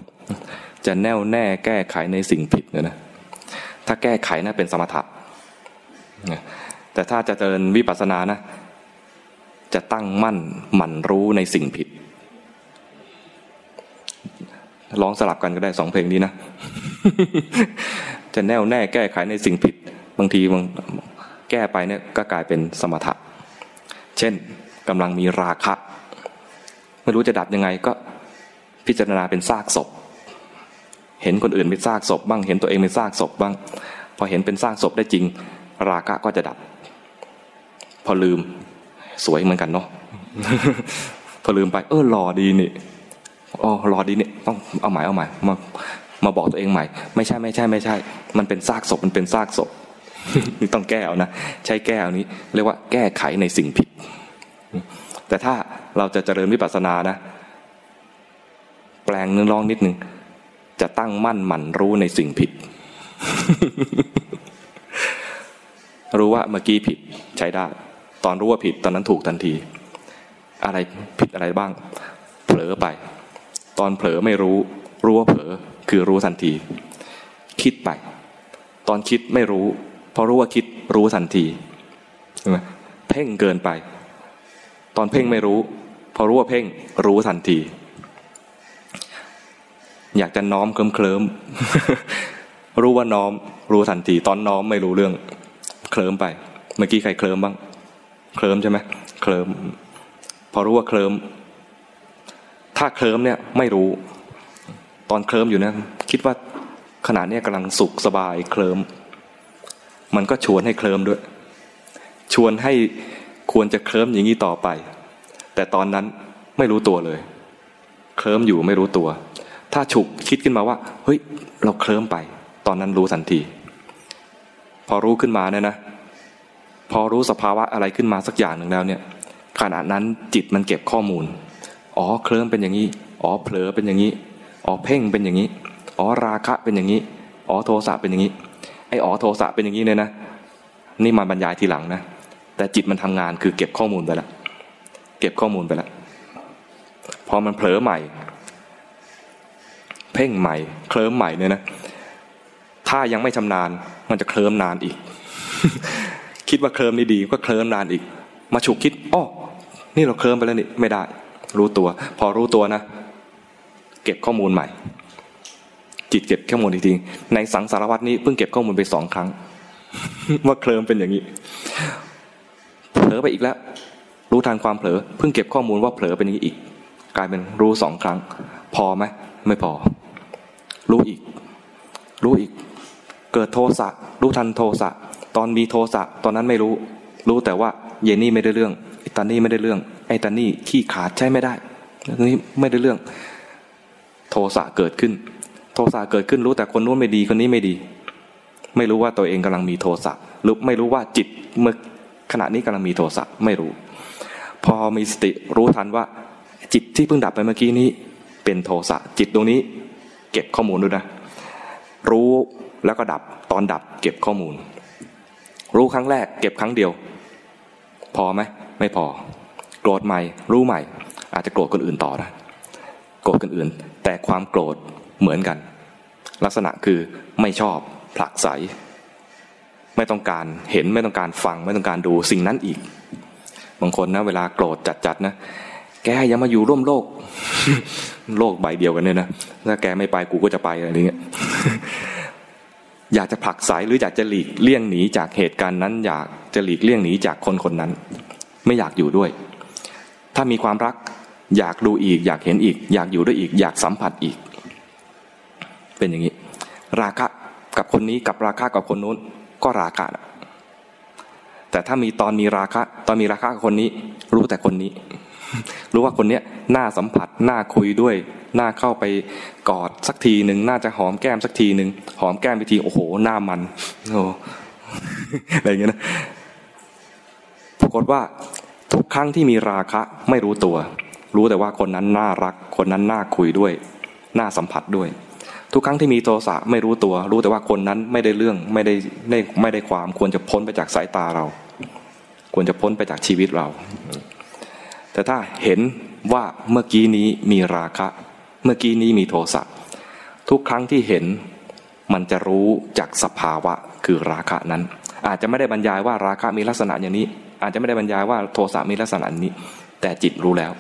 จะแน่วแน่แก้ไขในสิ่งผิดเนี่ยนะ ถ้าแก้ไขนะเป็นสมถะแต่ถ้าจะเจริญวิปัสสนานะ จะตั้งมั่นหมั่นรู้ในสิ่งผิดร้องสลับกันก็ได้สองเพลงนี้นะ จะแน่วแน่แก้ไขในสิ่งผิด บางทีบางแก้ไปเนี่ยก็กลายเป็นสมถะ เช่นกำลังมีราคะ ไม่รู้จะดับยังไงก็พิจารณาเป็นซากศพ เห็นคนอื่นเป็นซากศพบ้าง เห็นตัวเองเป็นซากศพบ้าง พอเห็นเป็นซากศพได้จริง ราคะก็จะดับ พอลืม สวยเหมือนกันเนาะพอลืมไป เออหล่อดีนี่อ๋อรอดีนี่ต้องเอาใหม่เอาใหม่มามาบอกตัวเองใหม่ ไม่ใช่ไม่ใช่ไม่ใช่ มันเป็นซากศพมันเป็นซากศพนี่ต้องแก้เอานะใช้แก้เอานี้ เรียกว่าแก้ไขในสิ่งผิด แต่ถ้าเราจะเจริญวิปัสสนานะ แปลงเนื้อร้องนิดนึง จะตั้งมั่นหมั่นรู้ในสิ่งผิด รู้ว่าเมื่อกี้ผิดใช้ได้ ตอนรู้ว่าผิดตอนนั้นถูกทันที อะไรผิดอะไรบ้าง เผลอไป ตอนเผลอไม่รู้ รู้ว่าเผลอคือรู้ทันที คิดไป ตอนคิดไม่รู้พอรู้ว่าคิดรู้ทันทีใช่ไหมเพ่งเกินไป ตอนเพ่งไม่รู้ พอรู้ว่าเพ่งรู้ทันที อยากจะน้อมเคลิมเคลิมรู้ว่าน้อม รู้ทันทีตอนน้อมไม่รู้เรื่อง เคลิมไป เมื่อกี้ใครเคลิมบ้าง เคลิมใช่ไหมเคลิมพอรู้ว่าเคลิมถ้าเคลิมเนี่ยไม่รู้ ตอนเคลิมอยู่นะ คิดว่าขณะนี้กำลังสุขสบายเคลิมมันก็ชวนให้เคลิมด้วย ชวนให้ควรจะเคลิมอย่างนี้ต่อไป แต่ตอนนั้นไม่รู้ตัวเลย เคลิมอยู่ไม่รู้ตัว ถ้าฉุกคิดขึ้นมาว่า เฮ้ย เราเคลิมไป ตอนนั้นรู้ทันที พอรู้ขึ้นมาเนี่ยนะ พอรู้สภาวะอะไรขึ้นมาสักอย่างหนึ่งแล้วเนี่ย ขณะนั้นจิตมันเก็บข้อมูล อ๋อ เคลิ้มเป็นอย่างนี้ อ๋อ เผลอเป็นอย่างนี้ อ๋อ เพ่งเป็นอย่างนี้ อ๋อ ราคะเป็นอย่างนี้ อ๋อ โทสะเป็นอย่างนี้ ไอ้อ๋อ โทสะเป็นอย่างนี้เนี่ยนะ นี่มาบรรยายทีหลังนะ แต่จิตมันทำงานคือเก็บข้อมูลไปแล้วเก็บข้อมูลไปแล้วพอมันเผลอใหม่ เพ่งใหม่ เคลิ้มใหม่เนี่ยนะถ้ายังไม่ชำนาญมันจะเคลิ้มนานอีก คิดว่าเคลิ้มนี่ดีก็เคลิ้มนานอีก มาฉุกคิดอ๋อนี่เราเคลิ้มไปแล้วนี่ไม่ได้ รู้ตัว พอรู้ตัวนะ เก็บข้อมูลใหม่ จิตเก็บข้อมูลจริงๆในสังสารวัตนี้เพิ่งเก็บข้อมูลไปสองครั้ง ว่าเคลิมเป็นอย่างนี้เผลอไปอีกแล้ว รู้ทันความเผลอเพิ่งเก็บข้อมูลว่าเผลอเป็นอย่างนี้อีก กลายเป็นรู้สองครั้ง พอไหมไม่พอ รู้อีก รู้อีก เกิดโทสะรู้ทันโทสะตอนมีโทสะตอนนั้นไม่รู้ รู้แต่ว่าเยนี่ไม่ได้เรื่องไอ้ตานี่ไม่ได้เรื่อง ไอ้ตานี่ขี้ขาดใช้ไม่ได้นี้ไม่ได้เรื่อง โทสะเกิดขึ้น โทสะเกิดขึ้นรู้แต่คนนู้นไม่ดีคนนี้ไม่ดี ไม่รู้ว่าตัวเองกำลังมีโทสะรู้ไม่รู้ว่าจิตเมื่อขณะนี้กำลังมีโทสะไม่รู้ พอมีสติรู้ทันว่า จิตที่เพิ่งดับไปเมื่อกี้นี้ เป็นโทสะจิตตรงนี้ เก็บข้อมูลด้วยนะ รู้แล้วก็ดับตอนดับเก็บข้อมูล รู้ครั้งแรก เก็บครั้งเดียว พอไหมไม่พอ โกรธใหม่ รู้ใหม่ อาจจะโกรธคนอื่นต่อนะโกรธคนอื่น แต่ความโกรธเหมือนกัน ลักษณะคือไม่ชอบผลักใสไม่ต้องการเห็นไม่ต้องการฟัง ไม่ต้องการดูสิ่งนั้นอีก บางคนนะเวลาโกรธจัดๆนะ แกอย่ามาอยู่ร่วมโลก โลกใบเดียวกันเนี่ยนะถ้าแกไม่ไปกูก็จะไปอะไรเงี้ยอยากจะผลักสายหรืออยากจะหลีกเลี่ยงหนีจากเหตุการณ์นั้น อยากจะหลีกเลี่ยงหนีจากคนคนนั้น ไม่อยากอยู่ด้วย ถ้ามีความรัก อยากดูอีก อยากเห็นอีก อยากอยู่ด้วยอีก อยากสัมผัสอีก เป็นอย่างนี้ ราคะกับคนนี้กับราคะกับคนนู้น ก็ราคะแต่ถ้ามีตอนมีราคะ ตอนมีราคะกับคนนี้ รู้แต่คนนี้ รู้ว่าคนเนี้ยน่าสัมผัสน่าคุยด้วยน่าเข้าไปกอดสักทีหนึ่งน่าจะหอมแก้มสักทีหนึ่งหอมแก้มไปทีโอ้โหหน้ามันโอ้อะไรอย่างเงี้ยนะปรากฏว่าทุกครั้งที่มีราคะไม่รู้ตัว รู้แต่ว่าคนนั้นน่ารัก คนนั้นน่าคุยด้วยน่าสัมผัสด้วย ทุกครั้งที่มีโทสะไม่รู้ตัว รู้แต่ว่าคนนั้นไม่ได้เรื่องไม่ได้ไม่ได้ความควรจะพ้นไปจากสายตาเรา ควรจะพ้นไปจากชีวิตเรา แต่ถ้าเห็นว่าเมื่อกี้นี้มีราคะ เมื่อกี้นี้มีโทสะทุกครั้งที่เห็นมันจะรู้จากสภาวะคือราคะนั้น อาจจะไม่ได้บรรยายว่าราคะมีลักษณะอย่างนี้ อาจจะไม่ได้บรรยายว่าโทสะมีลักษณะนี้ แต่จิตรู้แล้ว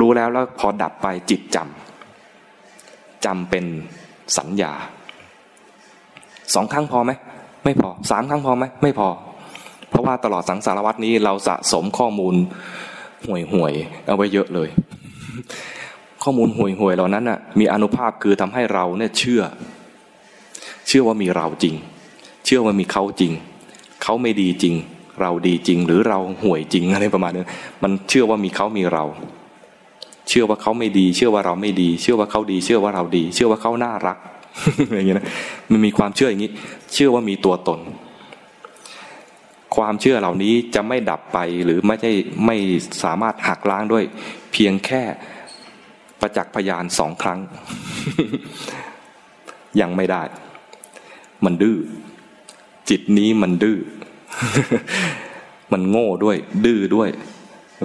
รู้แล้วแล้วพอดับไปจิตจำจำเป็นสัญญาสองครั้งพอไหมไม่พอสามครั้งพอไหมไม่พอ เพราะว่าตลอดสังสารวัตนี้เราสะสมข้อมูลห่วยห่วยเอาไว้เยอะเลย ข้อมูลห่วยห่วยเหล่านั้นน่ะมีอนุภาพคือทำให้เราเนี่ยเชื่อ เชื่อว่ามีเราจริง เชื่อว่ามีเขาจริง เขาไม่ดีจริง เราดีจริง หรือเราห่วยจริงอะไรประมาณนี้มันเชื่อว่ามีเขามีเรา เชื่อว่าเขาไม่ดี เชื่อว่าเราไม่ดี เชื่อว่าเขาดี เชื่อว่าเราดี เชื่อว่าเขาน่ารักอย่างเงี้ยนะมันมีความเชื่ออย่างนี้ เชื่อว่ามีตัวตน ความเชื่อเหล่านี้จะไม่ดับไปหรือไม่ใช่ไม่สามารถหักล้างด้วย เพียงแค่ประจักษ์พยานสองครั้ง ยังไม่ได้ มันดื้อจิตนี้มันดื้อมันโง่ด้วย ดื้อด้วย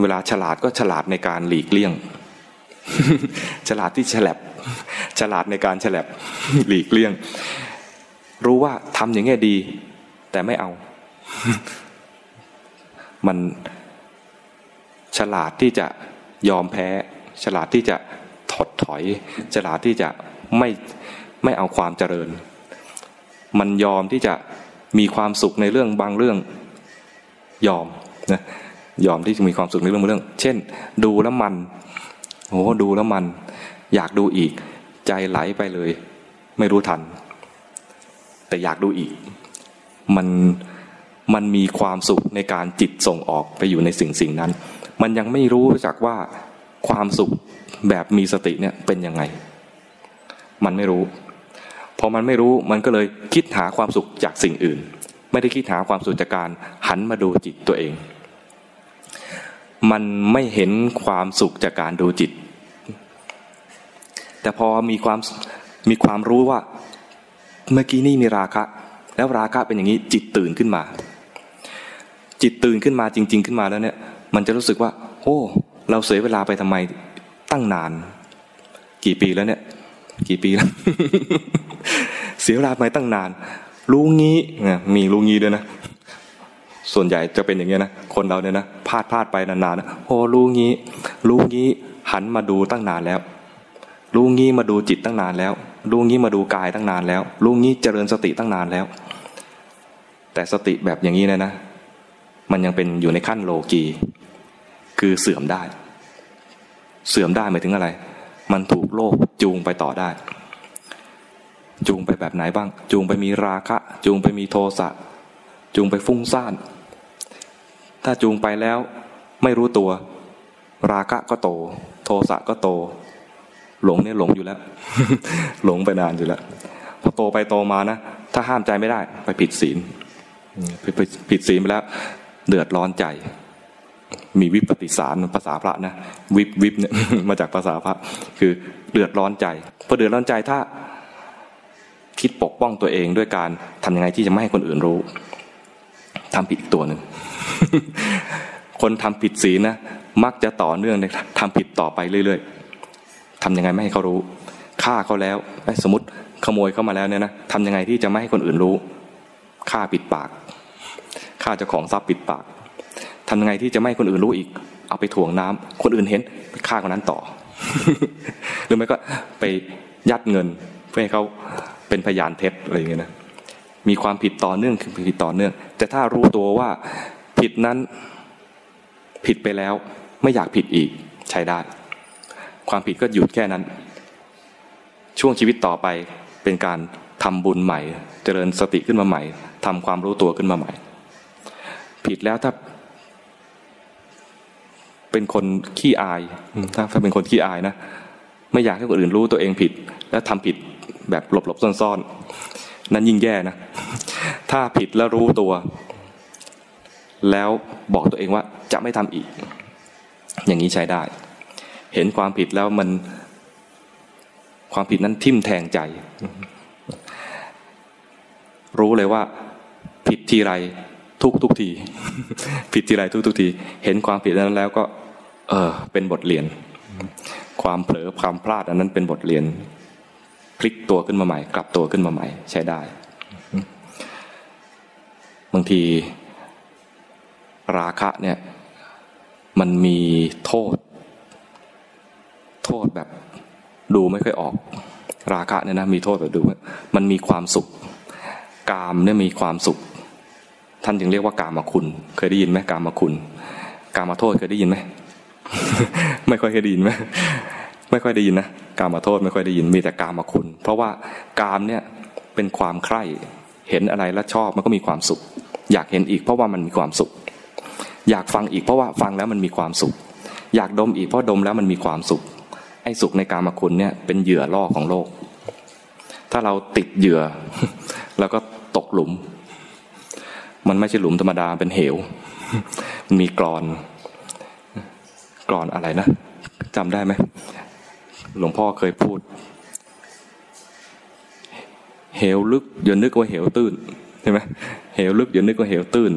เวลาฉลาดก็ฉลาดในการหลีกเลี่ยง ฉลาดที่ฉลับ ฉลาดในการฉลับหลีกเลี่ยง รู้ว่าทำอย่างเงี้ยดี แต่ไม่เอา มันฉลาดที่จะยอมแพ้ ฉลาดที่จะถดถอย ฉลาดที่จะไม่ไม่เอาความเจริญ มันยอมที่จะมีความสุขในเรื่องบางเรื่องยอมนะยอมที่จะมีความสุขในเรื่องบางเรื่อง เช่น ดูแล้วมันโอ้ดูแล้วมัน อยากดูอีก ใจไหลไปเลย ไม่รู้ทัน แต่อยากดูอีก มัน มันมีความสุขในการจิตส่งออกไปอยู่ในสิ่งสิ่งนั้น มันยังไม่รู้จักว่าความสุขแบบมีสติเนี่ยเป็นยังไง มันไม่รู้ พอมันไม่รู้มันก็เลยคิดหาความสุขจากสิ่งอื่น ไม่ได้คิดหาความสุขจากการหันมาดูจิตตัวเอง มันไม่เห็นความสุขจากการดูจิต แต่พอมีความมีความรู้ว่า เมื่อกี้นี่มีราคะ แล้วราคะเป็นอย่างนี้จิตตื่นขึ้นมา จิตตื่นขึ้นมาจริง ๆ ขึ้นมาแล้วเนี่ย มันจะรู้สึกว่า โอ้ เราเสียเวลาไปทำไมตั้งนาน กี่ปีแล้วเนี่ย กี่ปีแล้วเสียเวลาไปตั้งนาน รู้งี้นะมีรู้งี้ด้วยนะส่วนใหญ่จะเป็นอย่างเงี้ยนะคนเราเนี่ยนะพลาดพลาดไปนานๆนะโอ้รู้งี้ รู้งี้หันมาดูตั้งนานแล้ว รู้งี้มาดูจิตตั้งนานแล้ว รู้งี้มาดูกายตั้งนานแล้ว รู้งี้เจริญสติตั้งนานแล้ว แต่สติแบบอย่างนี้นะนะ มันยังเป็นอยู่ในขั้นโลกี คือเสื่อมได้ เสื่อมได้หมายถึงอะไร มันถูกโลกจูงไปต่อได้ จูงไปแบบไหนบ้าง จูงไปมีราคะ จูงไปมีโทสะ จูงไปฟุ้งซ่าน ถ้าจูงไปแล้วไม่รู้ตัว ราคะก็โต โทสะก็โต หลงเนี่ยหลงอยู่แล้ว หลงไปนานอยู่แล้วพอโตไปโตมานะ ถ้าห้ามใจไม่ได้ ไปผิดศีลผิดศีลไปแล้ว เดือดร้อนใจ มีวิปฏิสารภาษาพระนะ วิบวิบเนี่ยมาจากภาษาพระ คือเดือดร้อนใจพอเดือดร้อนใจถ้าคิดปกป้องตัวเองด้วยการทำยังไงที่จะไม่ให้คนอื่นรู้ทำผิดอีกตัวหนึ่งคนทำผิดศีลนะมักจะต่อเนื่องในทำผิดต่อไปเรื่อย ๆทำยังไงไม่ให้เขารู้ฆ่าเขาแล้วสมมติขโมยเข้ามาแล้วเนี่ยนะทำยังไงที่จะไม่ให้คนอื่นรู้ฆ่าปิดปาก ฆ่าเจ้าของทรัพย์ปิดปากทำยังไงที่จะไม่คนอื่นรู้อีก เอาไปถ่วงน้ำคนอื่นเห็นไปฆ่าคนนั้นต่อ หรือไม่ก็ไปยัดเงิน เพื่อให้เขาเป็นพยานเท็จอะไรอย่างเงี้ยนะมีความผิดต่อเนื่องคือผิดต่อเนื่อง แต่ถ้ารู้ตัวว่าผิดนั้นผิดไปแล้ว ไม่อยากผิดอีกใช้ได้ ความผิดก็หยุดแค่นั้น ช่วงชีวิตต่อไปเป็นการทำบุญใหม่ เจริญสติขึ้นมาใหม่ทำความรู้ตัวขึ้นมาใหม่ ผิดแล้วถ้า เป็นคนขี้อายถ้าถ้าเป็นคนขี้อายนะไม่อยากให้คนอื่นรู้ตัวเองผิด แล้วทำผิดแบบหลบๆซ่อนๆนั่นยิ่งแย่นะถ้าผิดแล้วรู้ตัว แล้วบอกตัวเองว่าจะไม่ทำอีก อย่างนี้ใช้ได้ เห็นความผิดแล้วมันความผิดนั้นทิ่มแทงใจ รู้เลยว่าผิดทีไร ทุกทุกที ผิดทีไรทุกทุกที เห็นความผิดนั้นแล้วก็ เออ เป็นบทเรียน ความเผลอความพลาดอันนั้นเป็นบทเรียน พลิกตัวขึ้นมาใหม่ กลับตัวขึ้นมาใหม่ ใช้ได้ บางที ราคะเนี่ย มันมีโทษ โทษแบบ ดูไม่ค่อยออก ราคะเนี่ยนะมีโทษแบบดูมันมีความสุข กามเนี่ยมีความสุข ท่านจึงเรียกว่ากามาคุณ เคยได้ยินไหมกามาคุณ กามาโทษเคยได้ยินไหมไม่ค่อยเคยได้ยินไหมไม่ค่อยได้ยินนะกามาโทษไม่ค่อยได้ยินมีแต่กามาคุณ เพราะว่ากามเนี่ยเป็นความใคร่เห็นอะไรแล้วชอบมันก็มีความสุข อยากเห็นอีกเพราะว่ามันมีความสุข อยากฟังอีกเพราะว่าฟังแล้วมันมีความสุข อยากดมอีกเพราะดมแล้วมันมีความสุขไอ้สุขในกามาคุณเนี่ยเป็นเหยื่อล่อของโลก ถ้าเราติดเหยื่อ แล้วก็ตกหลุม มันไม่ใช่หลุมธรรมดาเป็นเหว มันมีกรอน กรอนอะไรนะจำได้ไหมหลวงพ่อเคยพูด เหวลึกอย่านึกว่าเหวตื้นใช่ไหมเหวลึกอย่านึกว่าเหวตื้น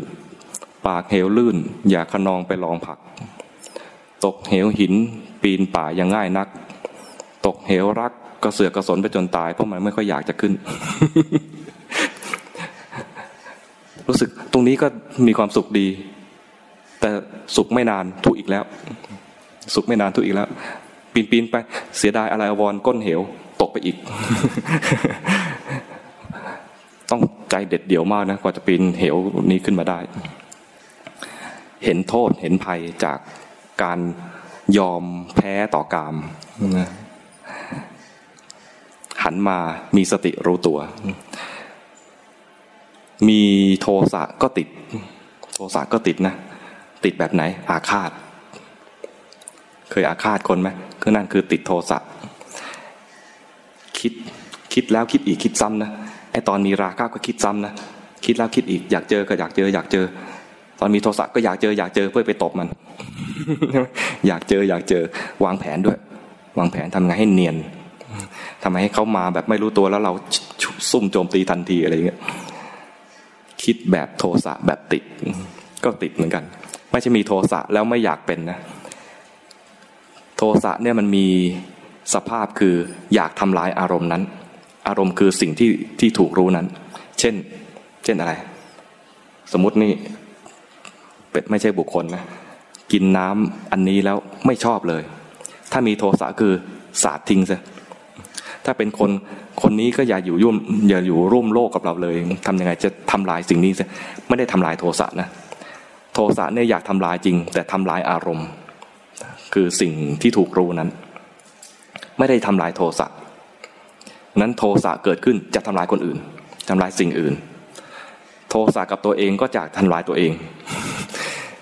ปากเหวลื่น อย่าขนองไปลองผัก ตกเหวหิน ปีนป่ายังง่ายนัก ตกเหวรักก็เสือกกระสนไปจนตายเพราะมันไม่ค่อยอยากจะขึ้น รู้สึกตรงนี้ก็มีความสุขดี แต่สุขไม่นานทุกอีกแล้ว สุขไม่นานทุกอีกแล้ว ปีนปีนไปเสียดายอะไรอวรก้นเหว ตกไปอีก ต้องใจเด็ดเดี่ยวมากนะกว่าจะปีนเหวนี้ขึ้นมาได้ เห็นโทษเห็นภัยจากการยอมแพ้ต่อกามนะหันมามีสติรู้ตัว มีโทสะก็ติด โทสะก็ติดนะ ติดแบบไหน อาฆาต เคยอาฆาตคนไหมคือนั่นคือติดโทสะคิดคิดแล้วคิดอีกคิดซ้ำนะไอตอนมีราคะก็คิดซ้ำนะคิดแล้วคิดอีกอยากเจอก็อยากเจอ อยากเจอ ตอนมีโทสะก็อยากเจออยากเจอเพื่อไปตบมัน อยากเจออยากเจอ วางแผนด้วย วางแผนทำไงให้เนียนทำไมให้เขามาแบบไม่รู้ตัวแล้วเราซุ่มโจมตีทันทีอะไรเงี้ย คิดแบบโทสะแบบติด ก็ติดเหมือนกัน ไม่ใช่มีโทสะแล้วไม่อยากเป็นนะ โทสะเนี่ยมันมีสภาพคืออยากทำลายอารมณ์นั้น อารมณ์คือสิ่งที่ที่ถูกรู้นั้น เช่น เช่นอะไร สมมตินี่เป็ดไม่ใช่บุคคลนะ กินน้ำอันนี้แล้วไม่ชอบเลย ถ้ามีโทสะคือสาดทิ้งซะ ถ้าเป็นคนคนนี้ก็อย่าอยู่ยุ่มอย่าอยู่ร่วมโลกกับเราเลยทำยังไงจะทำลายสิ่งนี้ไม่ได้ทำลายโทสะนะโทสะเนี่ยอยากทำลายจริง แต่ทำลายอารมณ์ คือสิ่งที่ถูกรู้นั้น ไม่ได้ทำลายโทสะนั้นโทสะเกิดขึ้นจะทำลายคนอื่นทำลายสิ่งอื่น โทสะกับตัวเองก็จะทำลายตัวเอง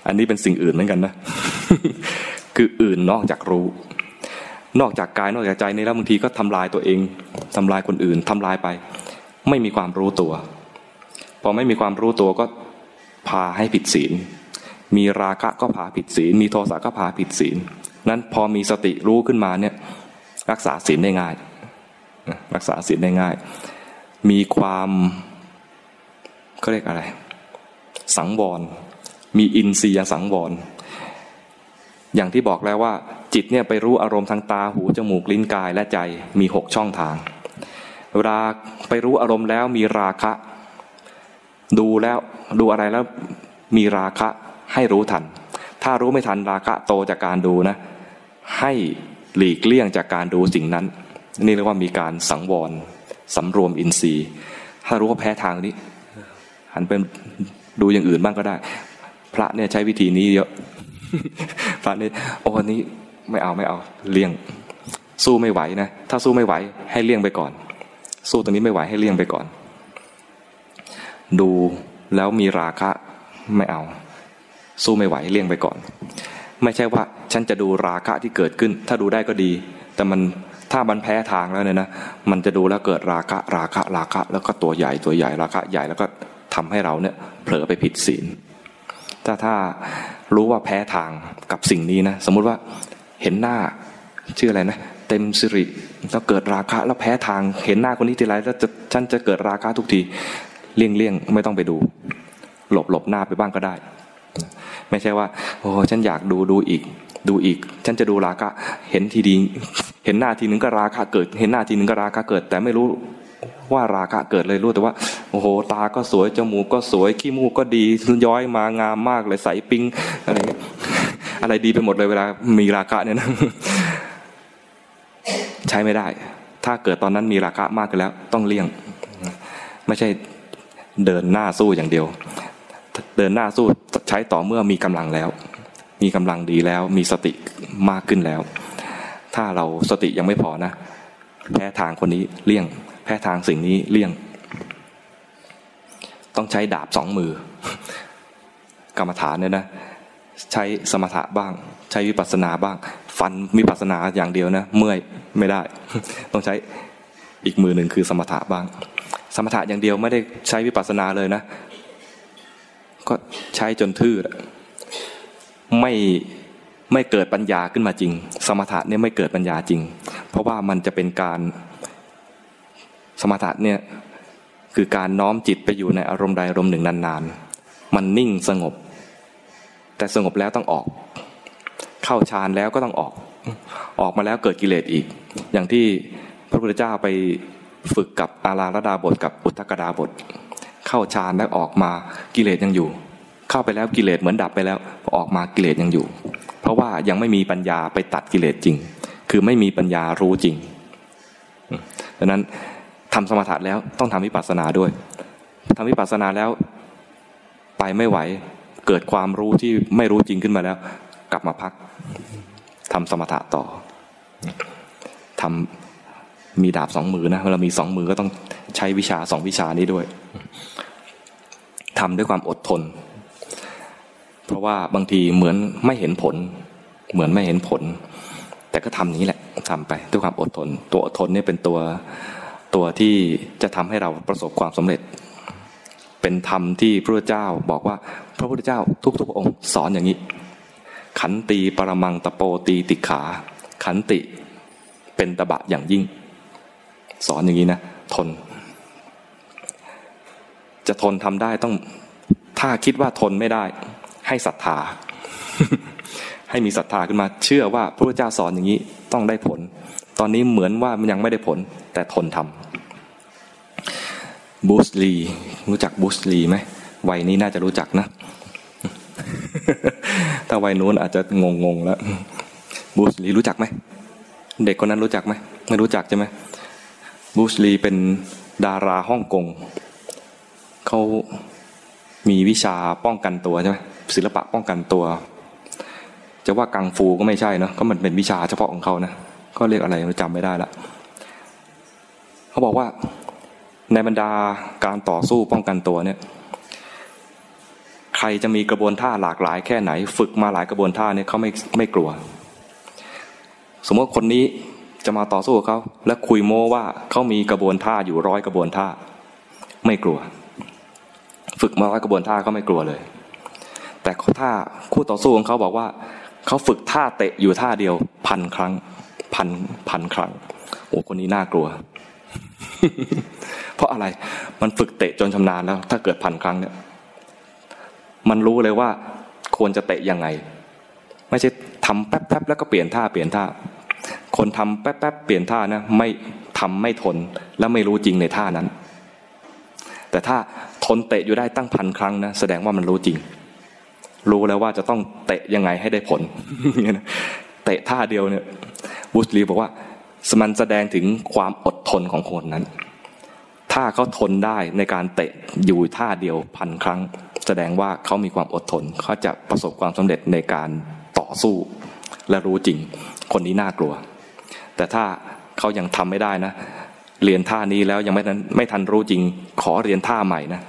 อันนี้เป็นสิ่งอื่นเหมือนกันนะ คืออื่นนอกจากรู้ นอกจากกายนอกจากใจในแล้วบางทีก็ทำลายตัวเองทำลายคนอื่นทำลายไป ไม่มีความรู้ตัว พอไม่มีความรู้ตัวก็พาให้ผิดศีล มีราคะก็พาผิดศีล มีโทสะก็พาผิดศีล นั้นพอมีสติรู้ขึ้นมาเนี่ยรักษาศีลได้ง่าย รักษาศีลได้ง่าย มีความเขาเรียกอะไร สังวร มีอินทรีย์สังวร อย่างที่บอกแล้วว่า จิตเนี่ยไปรู้อารมณ์ทางตาหูจมูกลิ้นกายและใจมีหกช่องทาง เวลาไปรู้อารมณ์แล้วมีราคะ ดูแล้วดูอะไรแล้วมีราคะให้รู้ทัน ถ้ารู้ไม่ทันราคะโตจากการดูนะ ให้หลีกเลี่ยงจากการดูสิ่งนั้น นี่เรียกว่ามีการสังวรสำรวมอินทรีย์ ถ้ารู้ว่าแพ้ทางนี้หันไปดูอย่างอื่นบ้างก็ได้ พระเนี่ยใช้วิธีนี้เยอะ พระนี่โอ้นี้ไม่เอาไม่เอาเลี่ยง สู้ไม่ไหวนะถ้าสู้ไม่ไหว ให้เลี่ยงไปก่อน สู้ตรงนี้ไม่ไหวให้เลี่ยงไปก่อน ดูแล้วมีราคะไม่เอา สู้ไม่ไหวเลี่ยงไปก่อน ไม่ใช่ว่า ฉันจะดูราคะที่เกิดขึ้น ถ้าดูได้ก็ดี แต่มันถ้ามันแพ้ทางแล้วเนี่ยนะมันจะดูแล้วเกิดราคะราคะราคะ แล้วก็ตัวใหญ่ตัวใหญ่ราคะใหญ่แล้วก็ทำให้เราเนี่ยเผลอไปผิดศีล ถ้าถ้ารู้ว่าแพ้ทางกับสิ่งนี้นะ สมมุติว่าเห็นหน้าชื่ออะไรนะ เต็มสิริแล้วเกิดราคะแล้วแพ้ทาง เห็นหน้าคนนี้ทีไรแล้วจะฉันจะเกิดราคะทุกทีเลี่ยงเลี่ยงไม่ต้องไปดู หลบหลบหน้าไปบ้างก็ได้ ไม่ใช่ว่า โอ้ฉันอยากดูดูอีก ดูอีก ฉันจะดูราคะเห็นทีดี เห็นหน้าทีนึงก็ราคะเกิด เห็นหน้าทีนึงก็ราคะเกิด แต่ไม่รู้ ว่าราคะเกิดเลยรู้แต่ว่าโอ้โหตาก็สวยจมูกก็สวยขี้มูกก็ดีย้อยมางามมากเลยใสปิ้งอะไรอะไรดีไปหมดเลยเวลามีราคะเนี่ยนะใช้ไม่ได้ ถ้าเกิดตอนนั้นมีราคะมากกันแล้ว ต้องเลี่ยง ไม่ใช่เดินหน้าสู้อย่างเดียว เดินหน้าสู้ใช้ต่อเมื่อมีกำลังแล้ว มีกำลังดีแล้ว มีสติมากขึ้นแล้ว ถ้าเราสติยังไม่พอนะแพ้ทางคนนี้เลี่ยง แพ้ทางสิ่งนี้เลี่ยง ต้องใช้ดาบสองมือ กรรมฐานเนี่ยนะ ใช้สมถะบ้าง ใช้วิปัสสนาบ้าง ฟันวิปัสสนาอย่างเดียวนะ เมื่อยไม่ได้ ต้องใช้อีกมือหนึ่งคือสมถะบ้าง สมถะอย่างเดียวไม่ได้ใช้วิปัสสนาเลยนะ ก็ใช้จนทื่อไม่ไม่เกิดปัญญาขึ้นมาจริง สมถะเนี่ยไม่เกิดปัญญาจริง เพราะว่ามันจะเป็นการ สมถะเนี่ยคือการน้อมจิตไปอยู่ในอารมณ์ใดอารมณ์หนึ่งนานๆ มันนิ่งสงบ แต่สงบแล้วต้องออก เข้าฌานแล้วก็ต้องออก ออกมาแล้วเกิดกิเลสอีก อย่างที่พระพุทธเจ้าไปฝึกกับอาราลดาบทกับอุทกดาบท เข้าฌานแล้วออกมากิเลสยังอยู่ เข้าไปแล้วกิเลสเหมือนดับไปแล้วออกมากิเลสยังอยู่ เพราะว่ายังไม่มีปัญญาไปตัดกิเลสจริง คือไม่มีปัญญารู้จริงดังนั้น ทำสมถะแล้วต้องทำวิปัสสนาด้วยทำวิปัสสนาแล้วไปไม่ไหว เกิดความรู้ที่ไม่รู้จริงขึ้นมาแล้ว กลับมาพักทำสมถะต่อทำมีดาบสองมือนะเรามีสองมือก็ต้องใช้วิชาสองวิชานี้ด้วยทำด้วยความอดทน เพราะว่าบางทีเหมือนไม่เห็นผล เหมือนไม่เห็นผล แต่ก็ทำนี้แหละทำไปด้วยความอดทน ตัวอดทนนี่เป็นตัว ตัวที่จะทำให้เราประสบความสำเร็จ เป็นธรรมที่พระเจ้าบอกว่าพระพุทธเจ้าทุกๆ องค์สอนอย่างนี้ ขันตีปรมังตะโปตีติขา ขันติเป็นตบะอย่างยิ่ง สอนอย่างนี้นะทน จะทนทำได้ต้องถ้าคิดว่าทนไม่ได้ ให้ศรัทธา ให้มีศรัทธาขึ้นมา เชื่อว่าพระพุทธเจ้าสอนอย่างนี้ต้องได้ผล ตอนนี้เหมือนว่ามันยังไม่ได้ผล แต่ทนทำบูสลีรู้จักบูสลีไหมวัยนี้น่าจะรู้จักนะ ถ้าวัยนู้นอาจจะงงงแล้วบูสลีรู้จักไหมเด็กคนนั้นรู้จักไหมไม่รู้จักใช่ไหมบูสลีเป็นดาราฮ่องกงเขามีวิชาป้องกันตัวใช่ไหมศิลปะป้องกันตัว จะว่ากังฟูก็ไม่ใช่เนาะก็มันเป็นวิชาเฉพาะของเขานะก็เรียกอะไรจำไม่ได้ละ เขาบอกว่าในบรรดาการต่อสู้ป้องกันตัวเนี่ย ใครจะมีกระบวนท่าหลากหลายแค่ไหน ฝึกมาหลายกระบวนท่าเนี่ยเขาไม่ไม่กลัว สมมติคนนี้จะมาต่อสู้กับเขาและคุยโม้ว่าเขามีกระบวนท่าอยู่ร้อยกระบวนท่า ไม่กลัว ฝึกมาร้อยกระบวนท่าเขาไม่กลัวเลย แต่ถ้าคู่ต่อสู้ของเขาบอกว่าเขาฝึกท่าเตะอยู่ท่าเดียว พันครั้ง พันพันครั้งโอ้คนนี้น่ากลัว เพราะอะไรมันฝึกเตะจนชำนาญแล้ว ถ้าเกิดพันครั้งเนี่ย มันรู้เลยว่าควรจะเตะยังไง ไม่ใช่ทำแป๊บๆแล้วก็เปลี่ยนท่าเปลี่ยนท่า คนทำแป๊บๆเปลี่ยนท่านะไม่ทำไม่ทนแล้วไม่รู้จริงในท่านั้น แต่ถ้าทนเตะอยู่ได้ตั้งพันครั้งนะแสดงว่ามันรู้จริง รู้แล้วว่าจะต้องเตะยังไงให้ได้ผลเตะท่าเดียวเนี่ยบูสลีบอกว่า สมันแสดงถึงความอดทนของคนนั้น ถ้าเขาทนได้ในการเตะอยู่ท่าเดียวพันครั้ง แสดงว่าเขามีความอดทนเขาจะประสบความสำเร็จในการต่อสู้ และรู้จริง คนนี้น่ากลัว แต่ถ้าเขายังทำไม่ได้นะ เรียนท่านี้แล้วยังไม่ทันไม่ทันรู้จริง ขอเรียนท่าใหม่นะ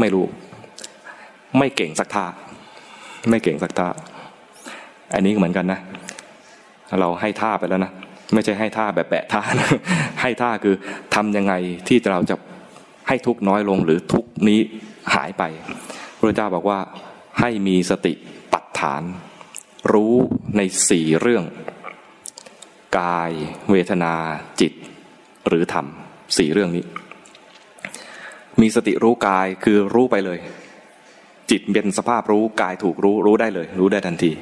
ไม่รู้ ไม่เก่งสักท่าไม่เก่งสักท่าอันนี้เหมือนกันนะ เราให้ท่าไปแล้วนะ ไม่ใช่ให้ท่าแบบแปะท่านะให้ท่าคือทำยังไงที่เราจะให้ทุกน้อยลงหรือทุกนี้หายไปพระเจ้าบอกว่าให้มีสติปัฏฐาน รู้ในสี่เรื่อง กาย เวทนาจิต หรือธรรมสี่เรื่องนี้ มีสติรู้กายคือรู้ไปเลย จิตเป็นสภาพรู้กายถูกรู้รู้ได้เลย รู้ได้ทันที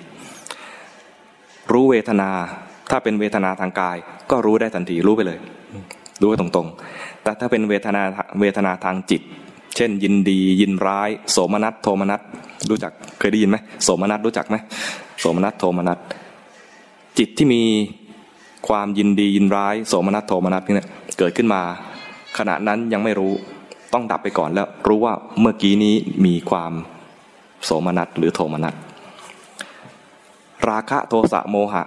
รู้เวทนา ถ้าเป็นเวทนาทางกาย ก็รู้ได้ทันทีรู้ไปเลย รู้ตรงๆ แต่ถ้าเป็นเวทนาเวทนาทางจิต เช่น ยินดี ยินร้าย โสมนัสโทมนัสรู้จักเคยได้ยินไหมโสมนัสรู้จักไหมโสมนัสโทมนัสจิตที่มีความยินดียินร้าย โสมนัสโทมนัสนี่เกิดขึ้นมา ขณะนั้นยังไม่รู้ต้องดับไปก่อนแล้วรู้ว่าเมื่อกี้นี้มีความโสมนัสหรือโทมนัสราคะโทสะโมหะ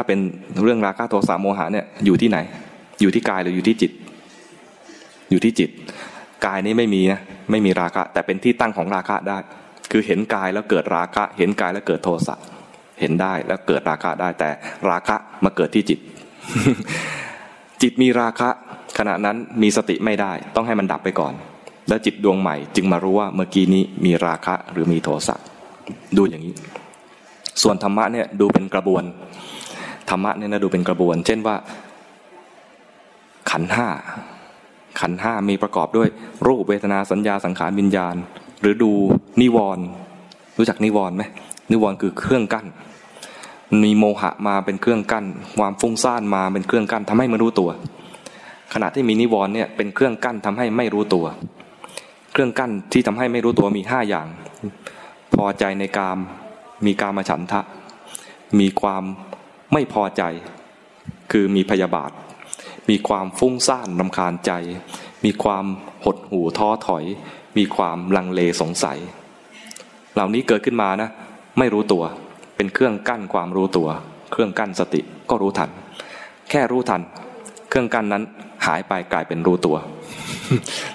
ถ้าเป็นเรื่องราคะโทสะโมหะเนี่ยอยู่ที่ไหน อยู่ที่กายหรืออยู่ที่จิต อยู่ที่จิต กายนี้ไม่มีนะไม่มีราคะ แต่เป็นที่ตั้งของราคะได้ คือเห็นกายแล้วเกิดราคะ เห็นกายแล้วเกิดโทสะเห็นได้แล้วเกิดราคะได้ แต่ราคะมาเกิดที่จิต จิตมีราคะ ขณะนั้นมีสติไม่ได้ ต้องให้มันดับไปก่อน แล้วจิตดวงใหม่ จึงมารู้ว่าเมื่อกี้นี้มีราคะหรือมีโทสะดูอย่างนี้ ส่วนธรรมะเนี่ยดูเป็นกระบวน ธรรมะเนี่ยนะดูเป็นกระบวน เช่นว่า ขันห้าขันห้ามีประกอบด้วย รูปเวทนาสัญญาสังขารวิญญาณ หรือดูนิวรณ์รู้จักนิวรณ์ไหมนิวรณ์คือเครื่องกั้น มีโมหะมาเป็นเครื่องกั้น ความฟุ้งซ่านมาเป็นเครื่องกั้นทำให้ไม่รู้ตัว ขณะที่มีนิวรณ์เนี่ยเป็นเครื่องกั้นทำให้ไม่รู้ตัว เครื่องกั้นที่ทำให้ไม่รู้ตัวมีห้าอย่าง พอใจในกามมีกามฉันทะ มีความ ไม่พอใจ คือมีพยาบาท มีความฟุ้งซ่านรำคาญใจ มีความหดหู่ท้อถอย มีความลังเลสงสัย เหล่านี้เกิดขึ้นมานะ ไม่รู้ตัว เป็นเครื่องกั้นความรู้ตัว เครื่องกั้นสติก็รู้ทัน แค่รู้ทัน เครื่องกั้นนั้นหายไปกลายเป็นรู้ตัว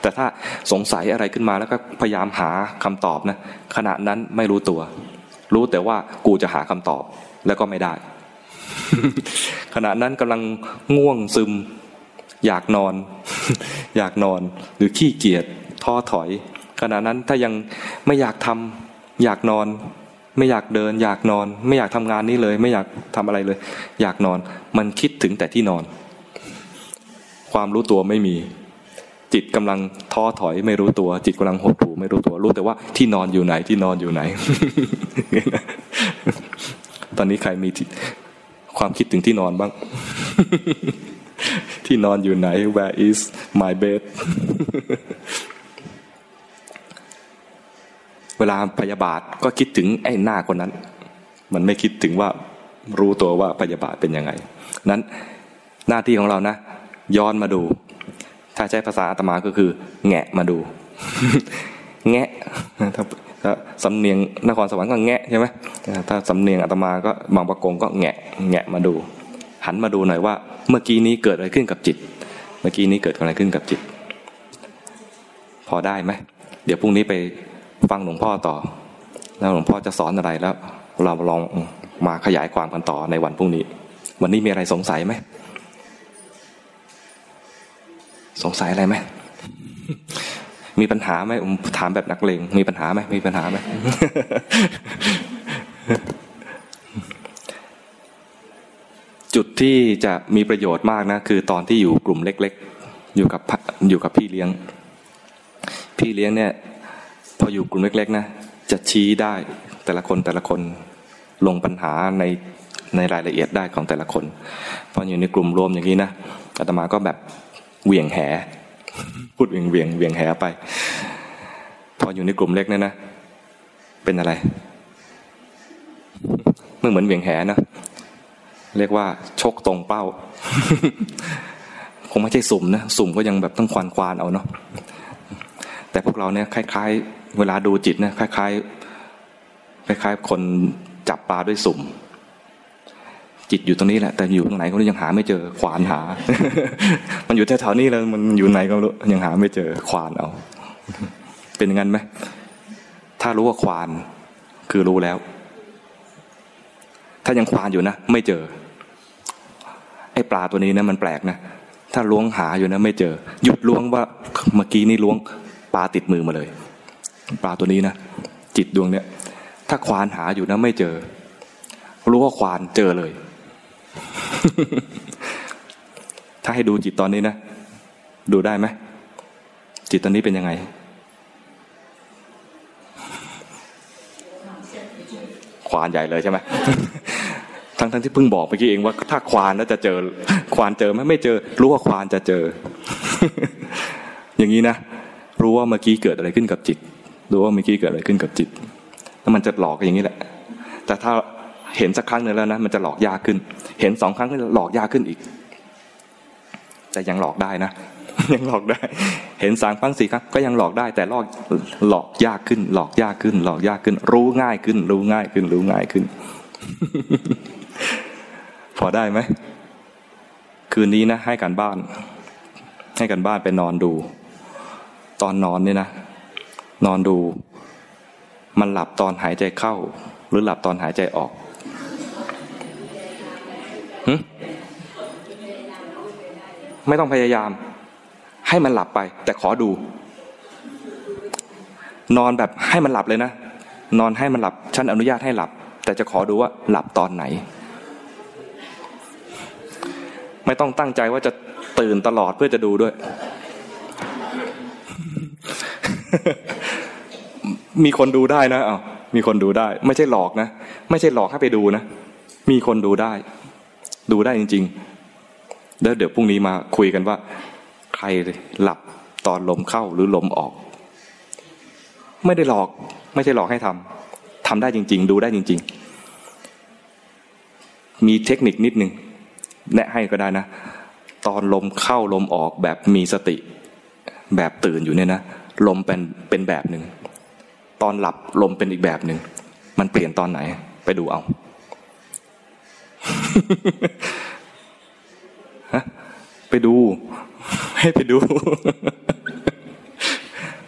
แต่ถ้าสงสัยอะไรขึ้นมาแล้วก็พยายามหาคำตอบนะขณะนั้นไม่รู้ตัว รู้แต่ว่ากูจะหาคำตอบแล้วก็ไม่ได้ ขณะนั้นกำลังง่วงซึม อยากนอน อยากนอน หรือขี้เกียจท้อถอย ขณะนั้นถ้ายังไม่อยากทำอยากนอน ไม่อยากเดิน อยากนอน ไม่อยากทำงานนี้เลย ไม่อยากทำอะไรเลย อยากนอน มันคิดถึงแต่ที่นอน ความรู้ตัวไม่มี จิตกำลังท้อถอย ไม่รู้ตัว จิตกำลังหดหู่ไม่รู้ตัวรู้แต่ว่าที่นอนอยู่ไหนที่นอนอยู่ไหนตอนนี้ใครมี ความคิดถึงที่นอนบ้าง ที่นอนอยู่ไหน where is my bed เวลาพยาบาทก็คิดถึงไอ้หน้าคนนั้น มันไม่คิดถึงว่ารู้ตัวว่าพยาบาทเป็นยังไง นั้นหน้าที่ของเรานะ ย้อนมาดู ถ้าใช้ภาษาอาตมาก็คือ แงะมาดู แงะ ถ้าสำเนียงนครสวรรค์ก็แงะใช่ไหมถ้าสำเนียงอาตมาก็บางประกงก็แงะแงะมาดู หันมาดูหน่อยว่า เมื่อกี้นี้เกิดอะไรขึ้นกับจิต เมื่อกี้นี้เกิดอะไรขึ้นกับจิต พอได้ไหมเดี๋ยวพรุ่งนี้ไปฟังหลวงพ่อต่อ แล้วหลวงพ่อจะสอนอะไรแล้ว เราลองมาขยายความกันต่อในวันพรุ่งนี้ วันนี้มีอะไรสงสัยไหมสงสัยอะไรไหม มีปัญหาไหมผมถามแบบนักเลงมีปัญหาไหมมีปัญหาไหมจุดที่จะมีประโยชน์มากนะ คือตอนที่อยู่กลุ่มเล็ก ๆ อยู่กับอยู่กับพี่เลี้ยง พี่เลี้ยงเนี่ย พออยู่กลุ่มเล็ก ๆ นะ จะชี้ได้แต่ละคนแต่ละคนลงปัญหาในในรายละเอียดได้ของแต่ละคน พออยู่ในกลุ่มรวมอย่างนี้นะอาตมาก็แบบเหวี่ยงแห พูดเวียงเวียงเวียงแหไป พออยู่ในกลุ่มเล็กเนี่ยนะ เป็นอะไรเมื่อเหมือนเวียงแหนะ เรียกว่าชกตรงเป้า คงไม่ใช่สุ่มนะ สุ่มก็ยังแบบต้องควานควานเอาเนาะ แต่พวกเราเนี่ยคล้าย ๆ เวลาดูจิตเนี่ยคล้าย ๆ คล้ายๆคนจับปลาด้วยสุ่ม จิตอยู่ตรงนี้แหละ แต่อยู่ตรงไหนก็ยังหาไม่เจอขวานหา มันอยู่แถวๆนี้แล้วมันอยู่ไหนก็รู้ยังหาไม่เจอขวานเอา เป็นอย่างนั้นไหมถ้ารู้ว่าควานคือรู้แล้ว ถ้ายังควานอยู่นะไม่เจอ ไอ้ปลาตัวนี้นะมันแปลกนะถ้าล้วงหาอยู่นะไม่เจอ หยุดล้วงว่าเมื่อกี้นี่ล้วงปลาติดมือมาเลย ปลาตัวนี้นะจิตดวงเนี้ยถ้าควานหาอยู่นะไม่เจอ รู้ว่าควานเจอเลย ถ้าให้ดูจิตตอนนี้นะ ดูได้ไหมจิตตอนนี้เป็นยังไง ควานใหญ่เลยใช่ไหมทั้งทั้งที่เพิ่งบอกเมื่อกี้เองว่าถ้าควานแล้วจะเจอ ควานเจอไหมไม่เจอ รู้ว่าควานจะเจอ อย่างนี้นะรู้ว่าเมื่อกี้เกิดอะไรขึ้นกับจิตรู้ว่าเมื่อกี้เกิดอะไรขึ้นกับจิตแล้วมันจะหลอกอย่างนี้แหละ แต่ถ้า เห็นสักครั้งหนึ่งแล้วนะมันจะหลอกยากขึ้น เห็นสองครั้งก็หลอกยากขึ้นอีก แต่ยังหลอกได้นะ ยังหลอกได้ เห็นสามครั้งสี่ครั้งก็ยังหลอกได้ แต่หลอกหลอกยากขึ้น หลอกยากขึ้น หลอกยากขึ้น รู้ง่ายขึ้น รู้ง่ายขึ้น รู้ง่ายขึ้น พอได้ไหมคืนนี้นะให้กันบ้าน ให้กันบ้านไปนอนดู ตอนนอนเนี่ยนะนอนดู มันหลับตอนหายใจเข้า หรือหลับตอนหายใจออก ไม่ต้องพยายาม ให้มันหลับไป แต่ขอดู นอนแบบให้มันหลับเลยนะ นอนให้มันหลับ ฉันอนุญาตให้หลับ แต่จะขอดูว่าหลับตอนไหน ไม่ต้องตั้งใจว่าจะตื่นตลอดเพื่อจะดูด้วย มีคนดูได้นะเอ้ามีคนดูได้ ไม่ใช่หลอกนะ ไม่ใช่หลอกให้ไปดูนะ มีคนดูได้ ดูได้จริง ๆ แล้วเดี๋ยวพรุ่งนี้มาคุยกันว่า ใครหลับตอนลมเข้าหรือลมออก ไม่ได้หลอก ไม่ใช่หลอกให้ทำทำได้จริง ๆ ดูได้จริง ๆ มีเทคนิคนิดนึงแนะให้ก็ได้นะ ตอนลมเข้าลมออกแบบมีสติ แบบตื่นอยู่เนี่ยนะลมเป็นเป็นแบบหนึ่งตอนหลับลมเป็นอีกแบบหนึ่งมันเปลี่ยนตอนไหน ไปดูเอา ฮะไปดู ให้ไปดู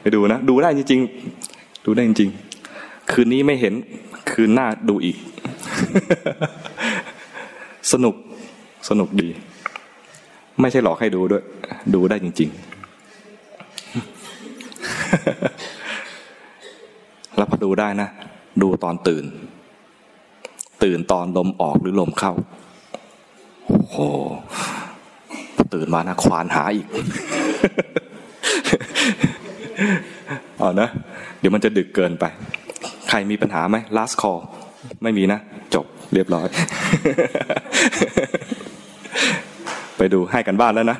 ไปดูนะดูได้จริงๆดูได้จริงๆคืนนี้ไม่เห็น คืนหน้าดูอีก สนุกสนุกดี ไม่ใช่หลอกให้ดูด้วย ดูได้จริง ๆ แล้วพอดูได้นะ ดูตอนตื่น ตื่นตอนลมออกหรือลมเข้า โอ้โห ตื่นมานะควานหาอีกเอานะ เดี๋ยวมันจะดึกเกินไป ใครมีปัญหาไหม last call ไม่มีนะ จบเรียบร้อย ไปดูให้กันบ้านแล้วนะ